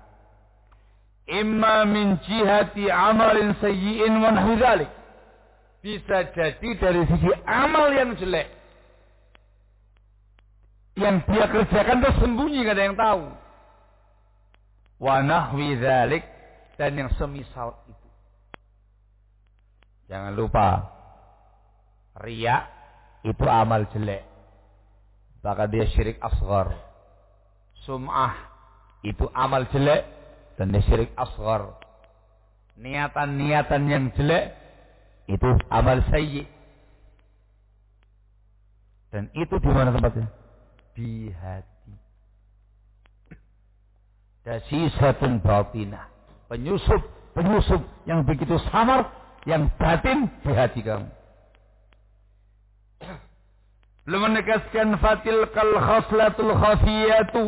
Imma min jihati amalin sayyi'in wa nahwi Bisa jadi dari sisi amal yang jelek. Yang dia kerjakan itu sembunyi, gak ada yang tahu. Wa nahwi dan yang semisal itu. Jangan lupa Ria itu amal jelek. Bahkan dia syirik asgar. Sum'ah itu amal jelek dan syirik asgar. Niatan-niatan yang jelek itu amal sayyi. Dan itu di mana tempatnya? Di hati. Dasisatun batinah. Penyusup, penyusup yang begitu samar, yang batin di hati kamu. Belum menegaskan fatil kal khaslatul khafiyatu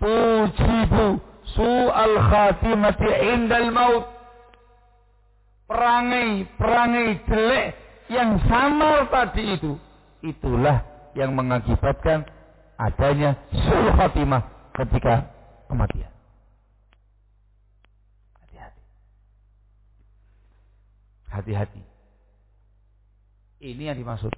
tujibu su'al khatimati indal maut. Perangai-perangai jelek yang samar tadi itu. Itulah yang mengakibatkan adanya su'ul khatimah ketika kematian. Hati-hati. Hati-hati. Ini yang dimaksud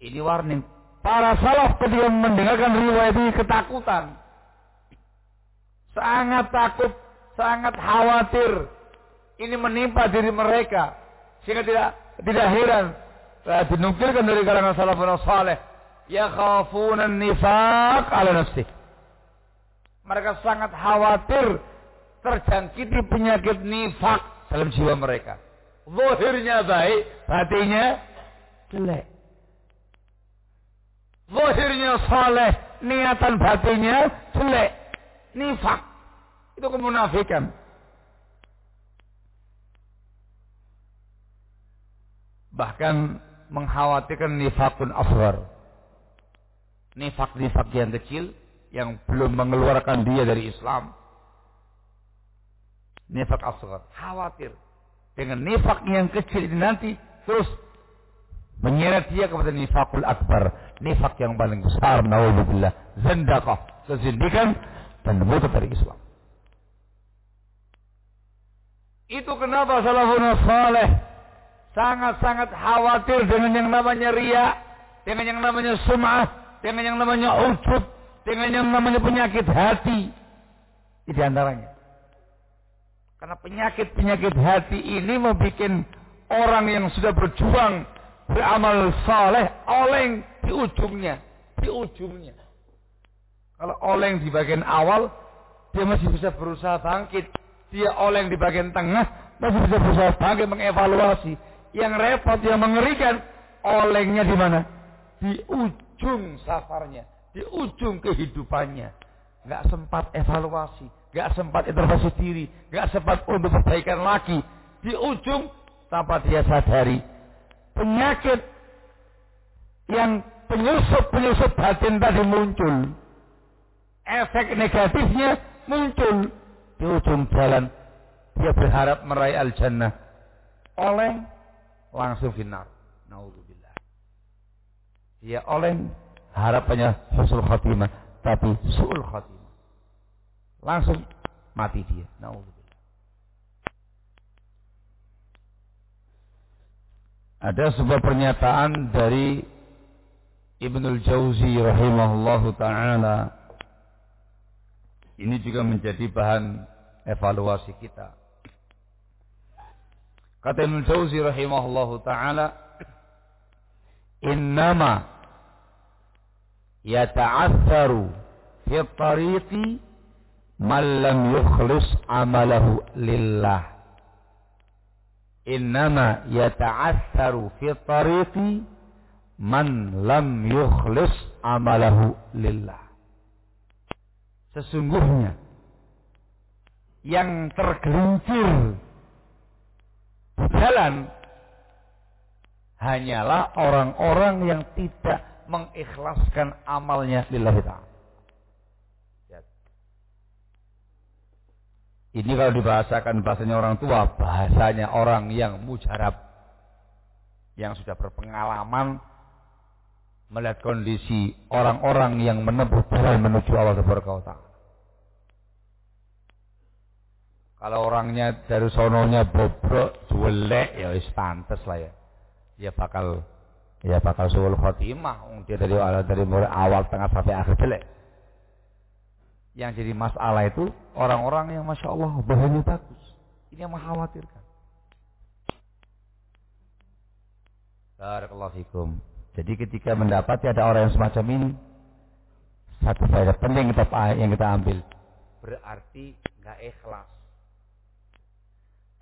ini warning. Para salaf ketika mendengarkan riwayat ini ketakutan. Sangat takut, sangat khawatir. Ini menimpa diri mereka. Sehingga tidak tidak heran. Saya dinukilkan dari kalangan salafun saleh. Ya khafunan nifaq ala nafsih. Mereka sangat khawatir terjangkiti penyakit nifak dalam jiwa mereka. Zahirnya baik, hatinya jelek. Zahirnya saleh, niatan batinnya jelek. Nifak. Itu kemunafikan. Bahkan mengkhawatirkan nifakun asghar. Nifak-nifak yang kecil yang belum mengeluarkan dia dari Islam. Nifak asghar. Khawatir. Dengan nifak yang kecil ini nanti terus menyeret dia kepada nifakul akbar. Nifak yang paling besar naudzubillah. Zendakah kezindikan dan murtad dari Islam. Itu kenapa salafun saleh sangat-sangat khawatir dengan yang namanya ria dengan yang namanya sum'ah dengan yang namanya ujub dengan yang namanya penyakit hati. Di antaranya. Karena penyakit-penyakit hati ini membuat orang yang sudah berjuang beramal saleh oleng di ujungnya, di ujungnya. Kalau oleng di bagian awal, dia masih bisa berusaha bangkit. Dia oleng di bagian tengah, masih bisa berusaha bangkit mengevaluasi. Yang repot, yang mengerikan, olengnya di mana? Di ujung safarnya, di ujung kehidupannya. Gak sempat evaluasi, gak sempat intervensi diri, gak sempat untuk perbaikan lagi. Di ujung, tanpa dia sadari, penyakit yang penyusup-penyusup batin tadi muncul. Efek negatifnya muncul di ujung jalan. Dia berharap meraih al-jannah. Oleh langsung finar. Naudzubillah. Dia oleh harapannya husnul khatimah. Tapi su'ul khatimah. Langsung mati dia. Naudzubillah. Ada sebuah pernyataan dari Ibnul Jauzi rahimahullahu taala ini juga menjadi bahan evaluasi kita. Kata Ibnul Jauzi rahimahullahu taala innama yata'atharu fi tariqi man lam yukhlis amalahu lillah innama yata'atharu fi tariqi man lam yukhlis amalahu lillah. Sesungguhnya yang tergelincir jalan hanyalah orang-orang yang tidak mengikhlaskan amalnya lillahi ta'ala. Ini kalau dibahasakan bahasanya orang tua, bahasanya orang yang mujarab. Yang sudah berpengalaman melihat kondisi orang-orang yang menempuh jalan menuju Allah Subhanahu Kalau orangnya dari sononya bobrok, jelek, ya wis pantes lah ya. Ya bakal ya bakal suul khotimah. Dia dari awal dari mulai awal tengah sampai akhir jelek. Yang jadi masalah itu orang-orang yang masya Allah bahannya bagus. Ini yang mengkhawatirkan. Barakallahu fikum. Jadi ketika mendapati ada orang yang semacam ini, satu faedah penting kita yang kita ambil. Berarti nggak ikhlas.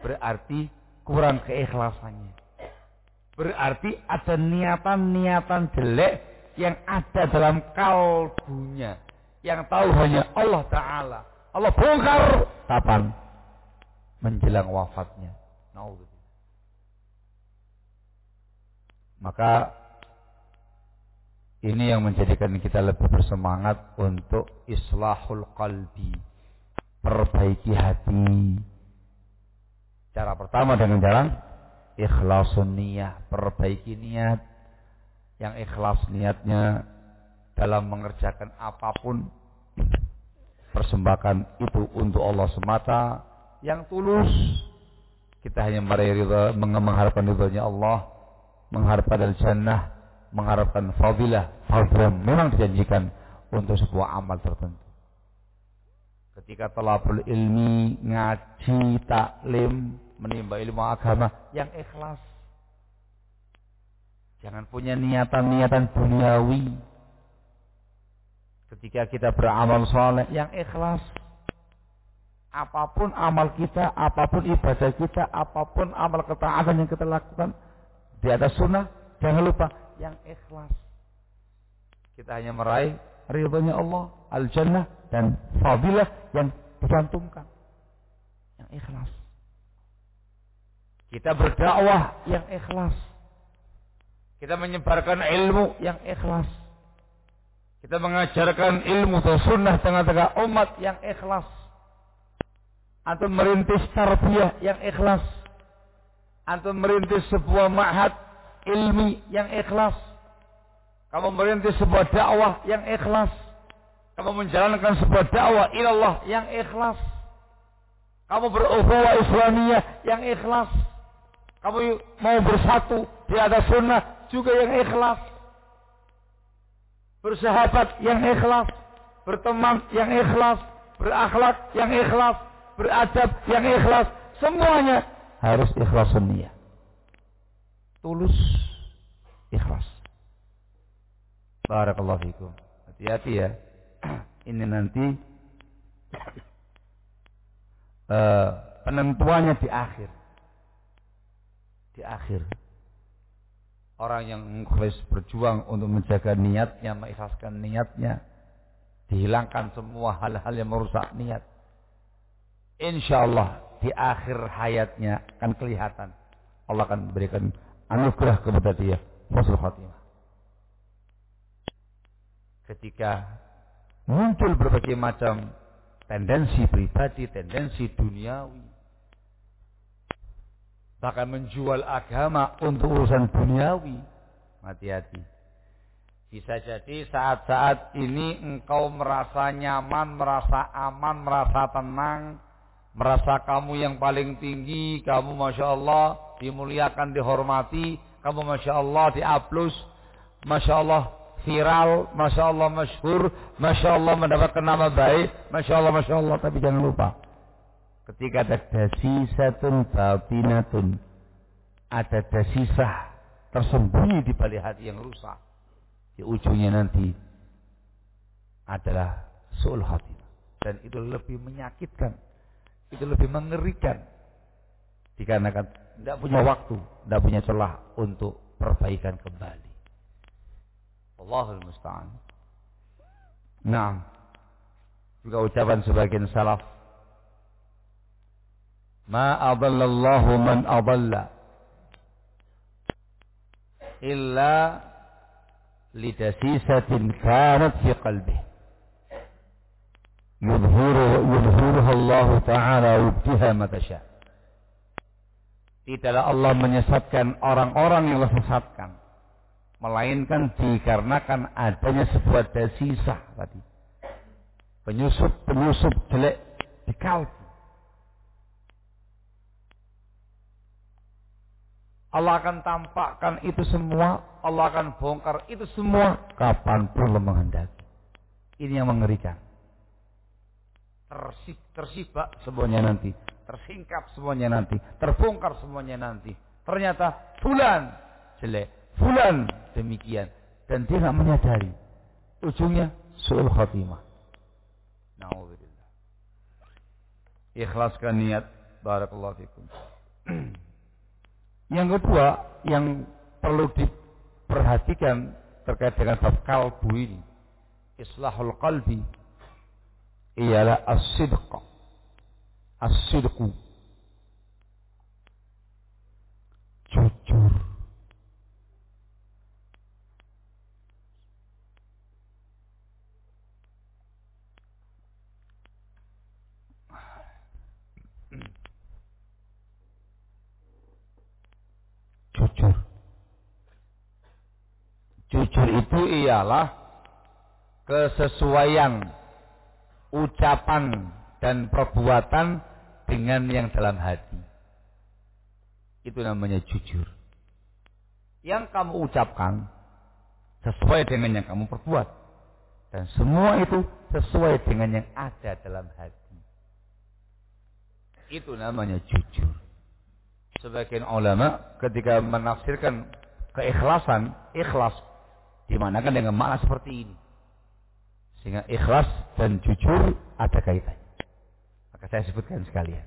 Berarti kurang keikhlasannya. Berarti ada niatan-niatan jelek yang ada dalam kalbunya yang tahu hanya Allah Ta'ala. Allah bongkar kapan? Menjelang wafatnya. Maka ini yang menjadikan kita lebih bersemangat untuk islahul qalbi. Perbaiki hati. Cara pertama dengan jalan ikhlasun niyah. Perbaiki niat. Yang ikhlas niatnya dalam mengerjakan apa pun. Persembahkan itu untuk Allah semata. Yang tulus kita hanya meraih ridha, mengharapkan ridhonya Allah mengharapkan al-jannah mengharapkan fadilah fadilah memang dijanjikan untuk sebuah amal tertentu. Ketika telabul ilmi ngaji taklim menimba ilmu agama yang ikhlas. Jangan punya niatan-niatan duniawi Ketika kita beramal soleh yang ikhlas. Apa pun amal kita, apa pun ibadah kita, apa pun amal ketaatan yang kita lakukan di atas sunnah, jangan lupa yang ikhlas. Kita hanya meraih ridhonya Allah, al-jannah dan fadilah yang dicantumkan. Yang ikhlas. Kita berdakwah yang ikhlas. Kita menyebarkan ilmu yang ikhlas. Kita mengajarkan ilmu atau sunnah tengah-tengah umat yang ikhlas. Atau merintis tarbiyah yang ikhlas. Atau merintis sebuah ma'had ilmi yang ikhlas. Kamu merintis sebuah dakwah yang ikhlas. Kamu menjalankan sebuah dakwah ilallah yang ikhlas. Kamu berukhuwah Islamiyah yang ikhlas. Kamu mau bersatu di atas sunnah juga yang ikhlas bersahabat yang ikhlas, berteman yang ikhlas, berakhlak yang ikhlas, beradab yang ikhlas, semuanya harus ikhlas niat. Tulus ikhlas. Barakallahu fikum. Hati-hati ya. [CLEARS THROAT] Ini nanti uh, penentuannya di akhir. Di akhir. Orang yang ikhlas berjuang untuk menjaga niatnya, mengikhlaskan niatnya, dihilangkan semua hal-hal yang merusak niat. Insya Allah di akhir hayatnya akan kelihatan. Allah akan berikan anugerah kepada dia. Khatimah. Ketika muncul berbagai macam tendensi pribadi, tendensi duniawi, bahkan menjual agama untuk urusan duniawi. Hati-hati. Bisa jadi saat-saat ini engkau merasa nyaman, merasa aman, merasa tenang, merasa kamu yang paling tinggi, kamu Masya Allah dimuliakan, dihormati, kamu Masya Allah diaplus, Masya Allah viral, Masya Allah masyhur, Masya Allah mendapatkan nama baik, Masya Allah, Masya Allah, tapi jangan lupa ketika ada dasisatun batinatun ada dasisah tersembunyi di balik hati yang rusak. Di ujungnya nanti adalah suul hati dan itu lebih menyakitkan. Itu lebih mengerikan. Dikarenakan tidak punya waktu tidak punya celah untuk perbaikan kembali. Allahul musta'an. Nah juga ucapan sebagian salaf ma adallallahu man adalla. Illa lidasisatin kanat fi qalbih yudhiru yudhiruha Allah taala yubtiha ma tasha. Tidaklah Allah menyesatkan orang-orang yang sesatkan. Melainkan dikarenakan adanya sebuah dasisah tadi. Penyusup-penyusup jelek di kalbu Allah akan tampakkan itu semua, Allah akan bongkar itu semua kapan pun Allah menghendaki. Ini yang mengerikan. Tersib, tersibak semuanya nanti, tersingkap semuanya nanti, terbongkar semuanya nanti. Ternyata fulan jelek, fulan demikian dan dia tidak menyadari. Ujungnya suul khatimah. Nauzubillah. Ikhlaskan niat barakallahu fikum. [CLEARS THROAT] Yang kedua yang perlu diperhatikan terkait dengan bab kalbu ini, islahul qalbi ialah as-sidq. As-sidqu. Jujur. jujur. Jujur itu ialah kesesuaian ucapan dan perbuatan dengan yang dalam hati. Itu namanya jujur. Yang kamu ucapkan sesuai dengan yang kamu perbuat. Dan semua itu sesuai dengan yang ada dalam hati. Itu namanya jujur sebagian ulama ketika menafsirkan keikhlasan, ikhlas dimanakan dengan makna seperti ini. Sehingga ikhlas dan jujur ada kaitannya. Maka saya sebutkan sekalian.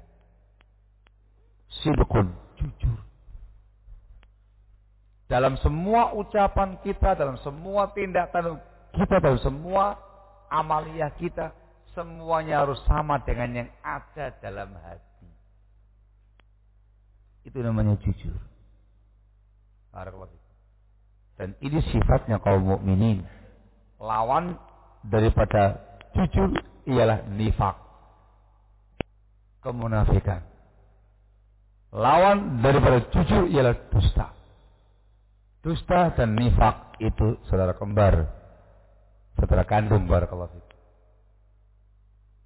Sidqun, jujur. Dalam semua ucapan kita, dalam semua tindakan kita, dalam semua amaliyah kita, semuanya harus sama dengan yang ada dalam hati. Itu namanya jujur. Dan ini sifatnya kaum mukminin. Lawan daripada jujur ialah nifak. Kemunafikan. Lawan daripada jujur ialah dusta. Dusta dan nifak itu saudara kembar. Saudara kandung barakallahu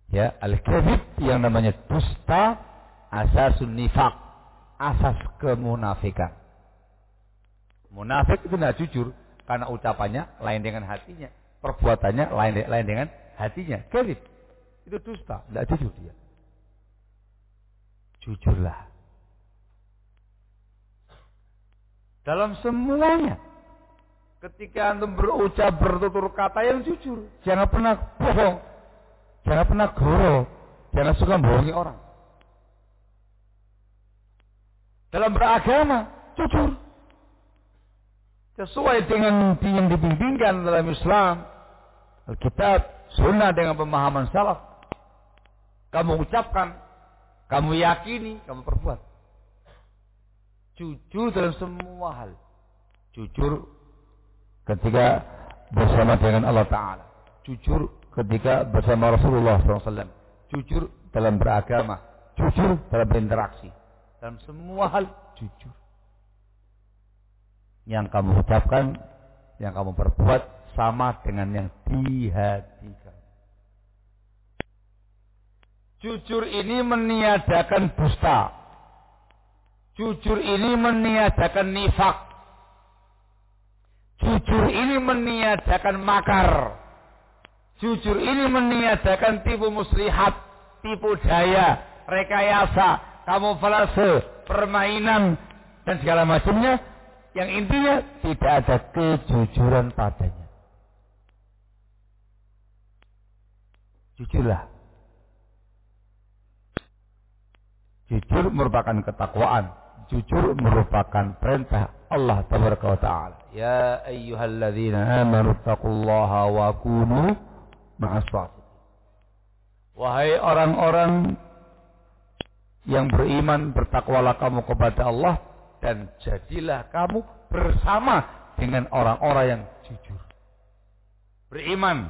Ya, al-kadzib yang namanya dusta asasun nifak asas kemunafikan. Munafik itu tidak jujur karena ucapannya lain dengan hatinya, perbuatannya lain lain dengan hatinya. Kerip. Itu dusta, tidak jujur dia. Jujurlah. Dalam semuanya. Ketika antum berucap bertutur kata yang jujur, jangan pernah bohong, jangan pernah goro, jangan suka bohongi orang. dalam beragama jujur sesuai dengan yang dibimbingkan dalam Islam Alkitab sunnah dengan pemahaman salaf kamu ucapkan kamu yakini kamu perbuat. Jujur dalam semua hal. Jujur ketika bersama dengan Allah Ta'ala. Jujur ketika bersama Rasulullah SAW jujur dalam beragama. Jujur dalam berinteraksi. Dalam semua hal jujur. Yang kamu ucapkan, yang kamu perbuat sama dengan yang di hati kamu. Jujur ini meniadakan dusta. Jujur ini meniadakan nifak. Jujur ini meniadakan makar. Jujur ini meniadakan tipu muslihat, tipu daya, rekayasa, kamuflase, permainan dan segala macamnya yang intinya tidak ada kejujuran padanya. Jujurlah. Jujur merupakan ketakwaan. Jujur merupakan perintah Allah Taala. Ya ayyuhalladzina amanu taqullaha wa kunu ma'as Wahai orang-orang yang beriman, bertakwalah kamu kepada Allah dan jadilah kamu bersama dengan orang-orang yang jujur. Beriman,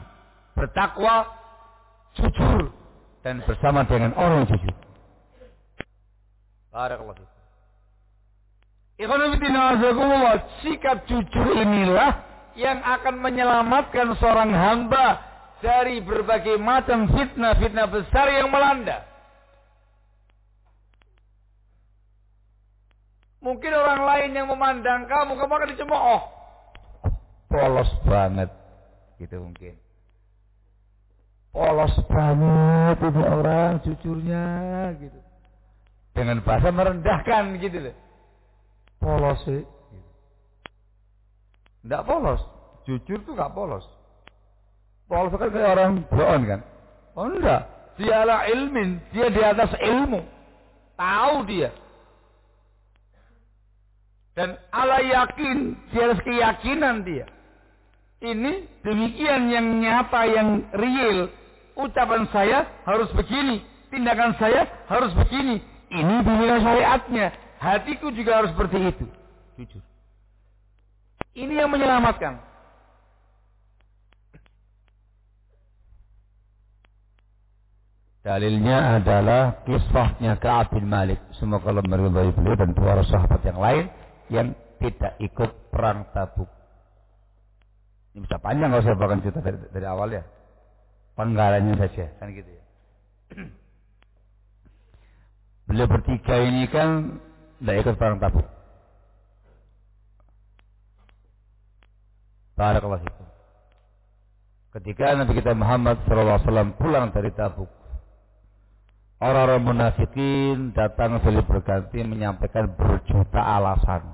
bertakwa, jujur dan bersama dengan orang yang jujur. Barakallahu. Ikhwanuddin sikap jujur inilah yang akan menyelamatkan seorang hamba dari berbagai macam fitnah-fitnah besar yang melanda. Mungkin orang lain yang memandang kamu, kamu akan dicemooh. Polos banget. Gitu mungkin. Polos banget ini orang jujurnya gitu. Dengan bahasa merendahkan gitu loh. Polos sih. Tidak polos. Jujur tuh gak polos. Polos kan kayak orang bohong kan. Oh enggak. Dialah ilmin. Dia di atas ilmu. Tahu dia. Dan Allah yakin. Di atas keyakinan dia. Ini demikian yang nyata, yang real. Ucapan saya harus begini. Tindakan saya harus begini. Ini bimbingan syariatnya. Hatiku juga harus seperti itu. Jujur. Ini yang menyelamatkan. Dalilnya adalah kisahnya Ka'ab bin Malik. Semoga Allah meridhai beliau dan dua sahabat yang lain yang tidak ikut perang Tabuk. Ini bisa panjang kalau saya bahkan cerita dari, dari awal ya. Penggalannya saja, kan gitu ya. [CLEARS THROAT] Beliau bertiga ini kan tidak ikut perang tabuk. Barakallahu fikum. Ketika Nabi kita Muhammad SAW pulang dari Tabuk, orang-orang munafikin datang silih berganti menyampaikan berjuta alasan.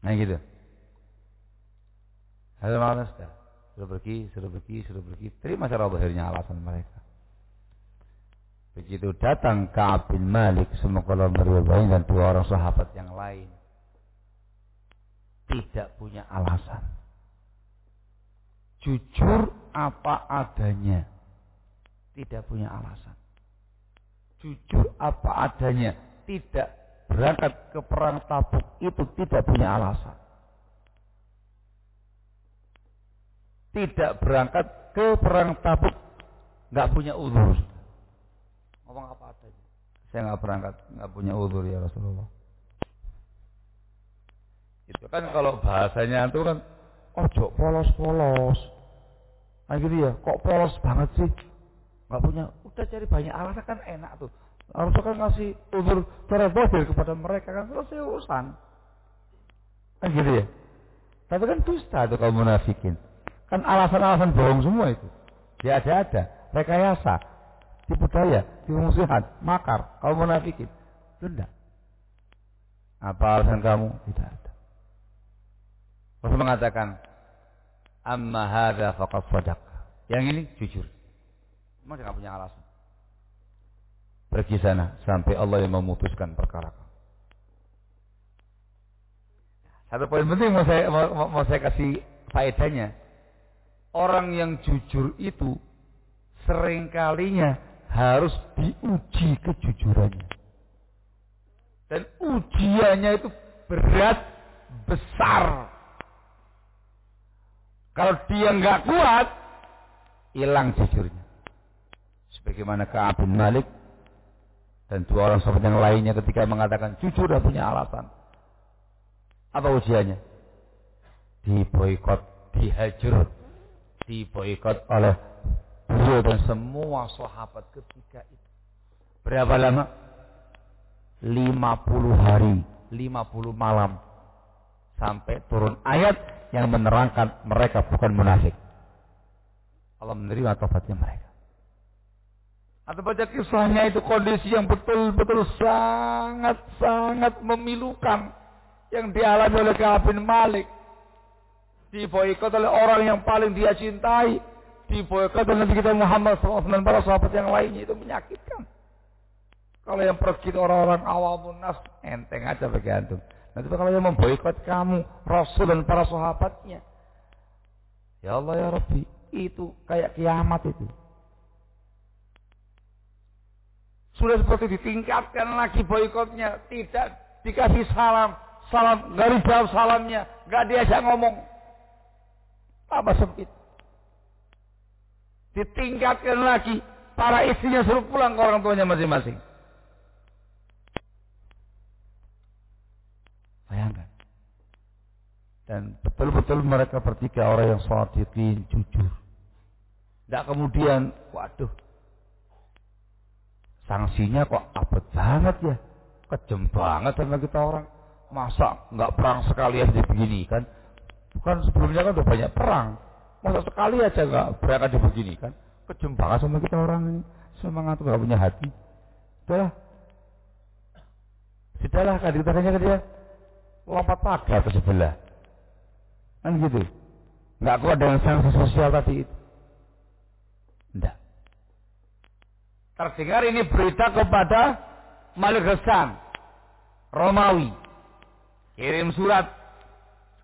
Nah gitu. Hal mana sudah? Sudah pergi, sudah pergi, sudah pergi. Terima cara akhirnya alasan mereka. Begitu datang Ka'ab bin Malik semoga Allah meridhai dan dua orang sahabat yang lain tidak punya alasan. Jujur apa adanya. Tidak punya alasan. Jujur apa adanya. Tidak berangkat ke perang tabuk itu tidak punya alasan. Tidak berangkat ke perang tabuk nggak punya uzur. Ngomong apa adanya. Saya nggak berangkat, nggak punya uzur ya Rasulullah. Itu kan kalau bahasanya itu kan ojo polos-polos. Nah ya, kok polos banget sih? Nggak punya, udah cari banyak alasan kan enak tuh. Harusnya kan ngasih uzur cara bohir kepada mereka kan selesai urusan. Kan gitu ya. Tapi kan dusta tuh kalau munafikin. Kan alasan-alasan bohong semua itu. Ya ada-ada, rekayasa, tipu daya, tipu musihan, makar, kamu munafikin. Enggak. Apa alasan kamu? Tidak ada. Rasul mengatakan, Amma hadha faqad sadaq. Yang ini jujur. Dia punya alasan. Pergi sana sampai Allah yang memutuskan perkara Satu poin penting mau saya mau, mau saya kasih faedahnya. Orang yang jujur itu seringkalinya harus diuji kejujurannya. Dan ujiannya itu berat, besar. Kalau dia nggak kuat, hilang jujurnya. Sebagaimana Ka'ab bin Malik dan dua orang sahabat yang lainnya ketika mengatakan jujur dan punya alasan. Apa ujiannya? Diboikot, dihajur, diboikot oleh beliau dan semua sahabat ketika itu. Berapa lama? 50 hari, 50 malam. Sampai turun ayat yang menerangkan mereka bukan munafik. Allah menerima taubatnya mereka. Atau baca kisahnya itu kondisi yang betul-betul sangat-sangat memilukan yang dialami oleh Ka'ab bin Malik. Diboikot oleh orang yang paling dia cintai diboykot oleh Nabi kita Muhammad SAW dan para sahabat yang lainnya itu menyakitkan. Kalau yang pergi orang-orang awal nas enteng aja bagi antum. Nanti kalau yang memboikot kamu, Rasul dan para sahabatnya. Ya Allah ya Rabbi, itu kayak kiamat itu. Sudah seperti ditingkatkan lagi boikotnya. Tidak dikasih salam. Salam, gak dijawab salamnya. Gak diajak ngomong. Apa sempit. Ditingkatkan lagi. Para istrinya suruh pulang ke orang tuanya masing-masing. Bayangkan. Dan betul-betul mereka bertiga orang yang sadiqin, jujur. Tidak kemudian, waduh, sanksinya kok abad banget ya. Kejem banget sama kita orang. Masa nggak perang sekali aja begini kan? Bukan sebelumnya kan udah banyak perang. Masa sekali aja nggak berangkat begini kan? Kejem banget sama kita orang ini. Semangat nggak punya hati. Sudahlah. Sudahlah kan kita tanya ke dia. Lompat pagar ke sebelah. Kan gitu. Nggak kuat dengan sanksi sosial tadi itu. Terdengar ini berita kepada Malik Hasan. Romawi. Kirim surat.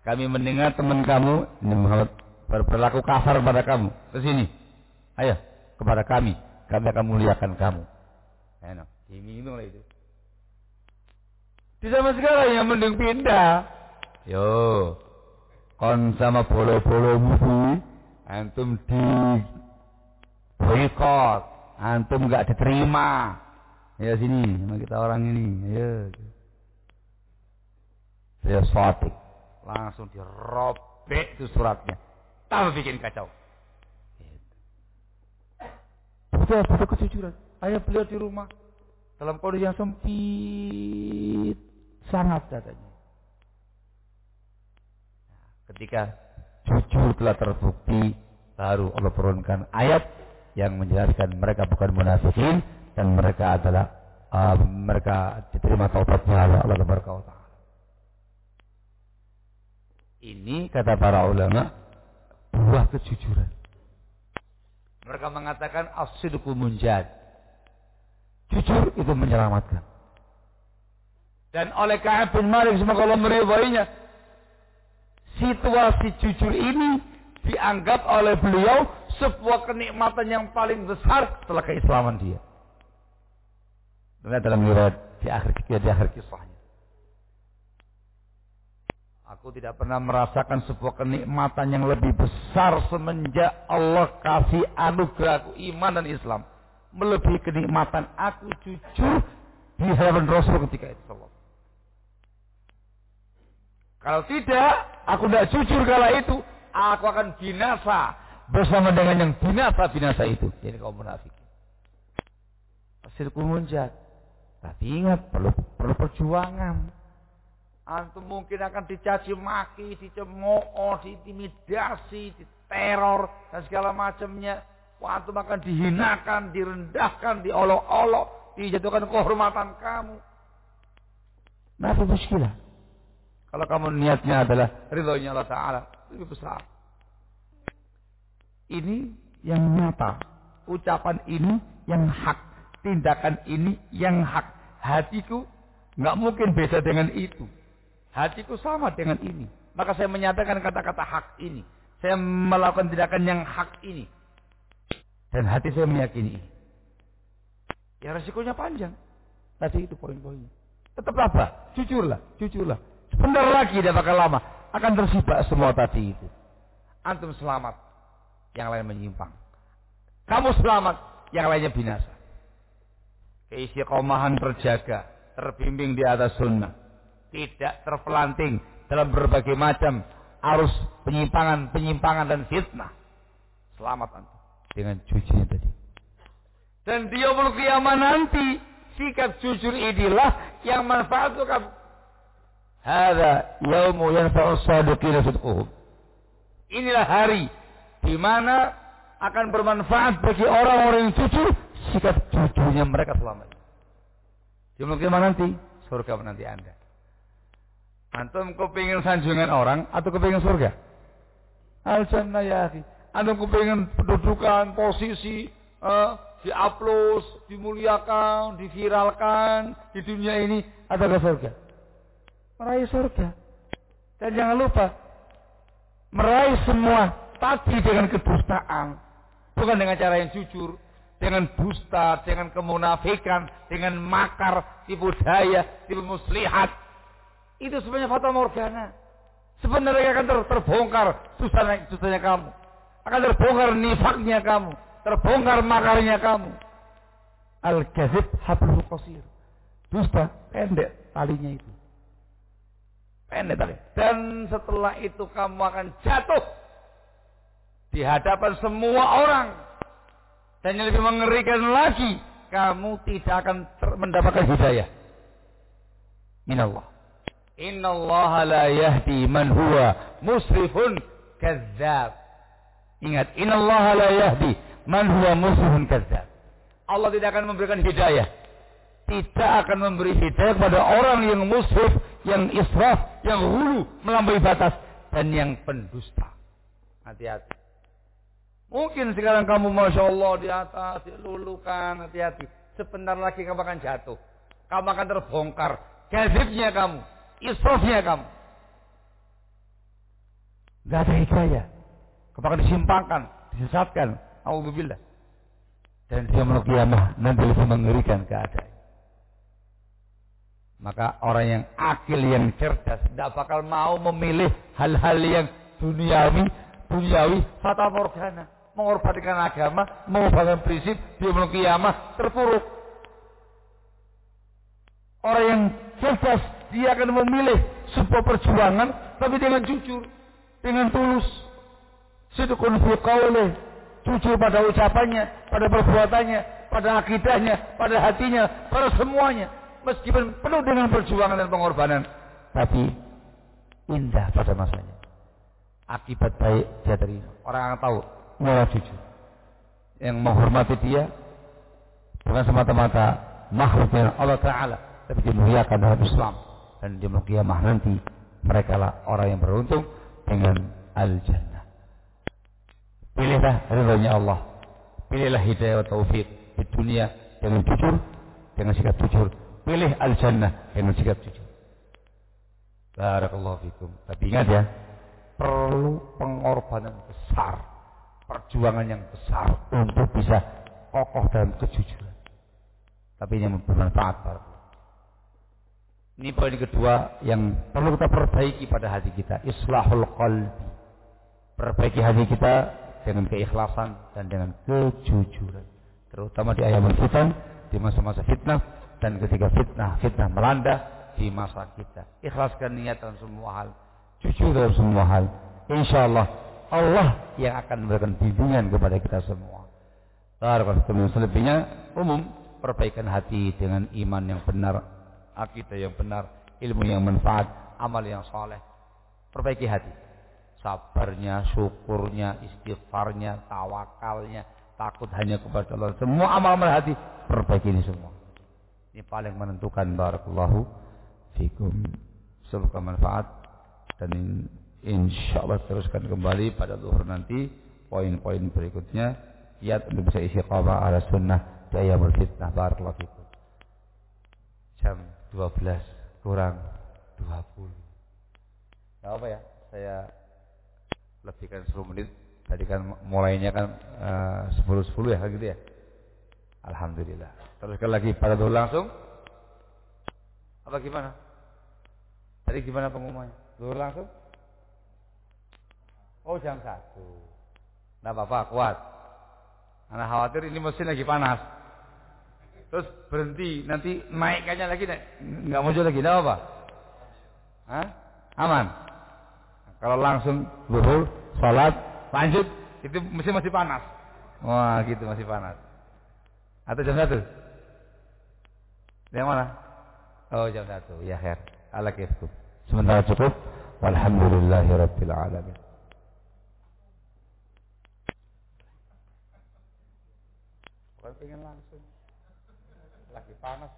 Kami mendengar teman kamu ini berlaku kasar pada kamu. Ke sini. Ayo. Kepada kami. Kami akan muliakan kamu. Enak. Ini itu itu. Di zaman sekarang yang mending pindah. Yo, kon sama bolo-bolo musuh antum di boykot antum nggak diterima. Ya sini sama kita orang ini. Ya. Saya sotik langsung dirobek itu suratnya. Tambah bikin kacau. Betul betul kejujuran. Ayah beliau di rumah. Dalam kondisi yang sempit sangat katanya. Ketika jujur telah terbukti, baru Allah turunkan ayat yang menjelaskan mereka bukan munafikin dan mereka adalah uh, mereka diterima taubatnya Allah Taala. Ini kata para ulama buah kejujuran. Mereka mengatakan as-sidqu munjad. Jujur itu menyelamatkan. Dan oleh Ka'ab bin Malik semoga Allah meridhoinya, situasi jujur ini dianggap oleh beliau sebuah kenikmatan yang paling besar setelah keislaman dia. Dan dalam riwayat di akhir di akhir kisahnya. Aku tidak pernah merasakan sebuah kenikmatan yang lebih besar semenjak Allah kasih anugerahku iman dan Islam. Melebihi kenikmatan aku jujur di hadapan Rasul ketika itu. Kalau tidak, aku tidak jujur kala itu, aku akan binasa bersama dengan yang binasa-binasa itu. Jadi kaum munafik. Hasil kumunjat. Tapi ingat, perlu, perlu perjuangan. Antum mungkin akan dicaci maki, dicemooh, diintimidasi, diteror, dan segala macamnya. Antum akan dihinakan, direndahkan, diolok-olok, dijatuhkan kehormatan kamu. Nah, itu. Kalau kamu niatnya adalah ridhonya Allah Ta'ala. Lebih besar. Ini yang nyata. Ucapan ini yang hak. Tindakan ini yang hak. Hatiku nggak mungkin beda dengan itu. Hatiku sama dengan ini. Maka saya menyatakan kata-kata hak ini. Saya melakukan tindakan yang hak ini. Dan hati saya meyakini ini. Ya resikonya panjang. Tadi itu poin-poinnya. Tetaplah apa? Jujurlah, jujurlah. Sebentar lagi tidak bakal lama. Akan tersibak semua tadi itu. Antum selamat. Yang lain menyimpang. Kamu selamat. Yang lainnya binasa. Keistiqomahan terjaga. Terbimbing di atas sunnah. Tidak terpelanting dalam berbagai macam arus penyimpangan-penyimpangan dan fitnah. Selamat antum. Dengan jujurnya tadi. Dan dia kiamat nanti sikap jujur inilah yang manfaat untuk Hada yaumu yanfa'u sadiqina sidquhum. Inilah hari di mana akan bermanfaat bagi orang-orang yang jujur sikap jujurnya mereka selama ini. Di mana nanti? Surga menanti Anda. Antum kepingin sanjungan orang atau kepingin surga? Al ya. Antum kepingin pendudukan, posisi, uh, diupload, dimuliakan, diviralkan di dunia ini atau ke surga? meraih surga. Dan jangan lupa, meraih semua tadi dengan kedustaan. Bukan dengan cara yang jujur. dengan dusta, dengan kemunafikan, dengan makar, tipu daya, tipu muslihat. Itu sebenarnya fata morgana. Sebenarnya akan ter terbongkar susahnya, susahnya kamu. Akan terbongkar nifaknya kamu. Terbongkar makarnya kamu. Al-kazib hablul qasir. Dusta pendek talinya itu. Pendek tali. Dan setelah itu kamu akan jatuh di hadapan semua orang. Dan yang lebih mengerikan lagi, kamu tidak akan mendapatkan hidayah. Minallah. Inna Allah la yahdi man huwa musrifun kazzab. Ingat, Inna Allah la yahdi man huwa musrifun kazzab. Allah tidak akan memberikan hidayah. Tidak akan memberi hidayah kepada orang yang musrif, yang israf, yang hulu, melampaui batas, dan yang pendusta. Hati-hati. Mungkin sekarang kamu Masya Allah di atas, dilulukan, hati-hati. Sebentar lagi kamu akan jatuh. Kamu akan terbongkar. Gazibnya kamu. Israfnya kamu. Gak ada hidayah. Kamu akan disimpangkan, disesatkan. Alhamdulillah. Dan dia kiamah nanti lebih mengerikan keadaan. Maka orang yang akil, yang cerdas, tidak bakal mau memilih hal-hal yang duniawi, duniawi, fata morgana mengorbankan agama, mengorbankan prinsip, belum kiamah, terpuruk. Orang yang cerdas, dia akan memilih sebuah perjuangan, tapi dengan jujur, dengan tulus. Sidqun fi qawlih, jujur pada ucapannya, pada perbuatannya, pada akidahnya, pada hatinya, pada semuanya. Meskipun penuh dengan perjuangan dan pengorbanan, tapi indah pada masanya. Akibat baik dia terima. Orang akan tahu mulai jujur. Yang menghormati dia bukan semata-mata makhluk yang Allah Ta'ala, tapi dimuliakan dalam Islam dan di kiamah nanti mereka lah orang yang beruntung dengan al-jannah. Pilihlah ridhonya Allah. Pilihlah hidayah wa taufik di dunia dengan jujur, dengan sikap jujur. Pilih al-jannah dengan sikap jujur. Barakallahu fikum. Tapi ingat ya, perlu pengorbanan besar perjuangan yang besar untuk bisa kokoh dalam kejujuran. Tapi yang bermanfaat. Ini poin kedua yang perlu kita perbaiki pada hati kita. Islahul qalbi. Perbaiki hati kita dengan keikhlasan dan dengan kejujuran. Terutama di ayam fitan, di masa-masa fitnah, dan ketika fitnah, fitnah melanda di masa kita. Ikhlaskan niat dalam semua hal. Jujur dalam semua hal. Insya Allah Allah yang akan memberikan bimbingan kepada kita semua. Barakallahu selebihnya umum perbaikan hati dengan iman yang benar, akidah yang benar, ilmu yang manfaat, amal yang soleh. Perbaiki hati. Sabarnya, syukurnya, istighfarnya, tawakalnya, takut hanya kepada Allah. Semua amal-amal hati perbaiki ini semua. Ini paling menentukan barakallahu fikum. Semoga manfaat dan Insya Allah teruskan kembali pada zuhur nanti poin-poin berikutnya kiat untuk bisa isi istiqamah ala sunnah jaya berfitnah barakallahu fikum. Jam 12 kurang 20. Gak apa ya, saya lebihkan 10 menit. Tadi kan mulainya kan eh, uh, 10 10 ya gitu ya. Alhamdulillah. Teruskan lagi pada zuhur langsung. Apa gimana? Tadi gimana pengumumannya? Zuhur langsung? Oh jam satu. Apa-apa, kuat. Anak khawatir ini mesin lagi panas. Terus berhenti, nanti naikkannya lagi, nggak muncul lagi, tidak apa? Hah? Aman. Kalau langsung zuhur, sholat, lanjut, itu mesin masih panas. Wah, gitu masih panas. Atau jam satu? Yang mana? Oh, jam satu. Ya, khair. Ala Sementara cukup. Walhamdulillahirabbil alamin. Kalau pengen langsung. Lagi panas,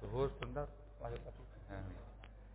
suhu sebentar, lanjut lagi.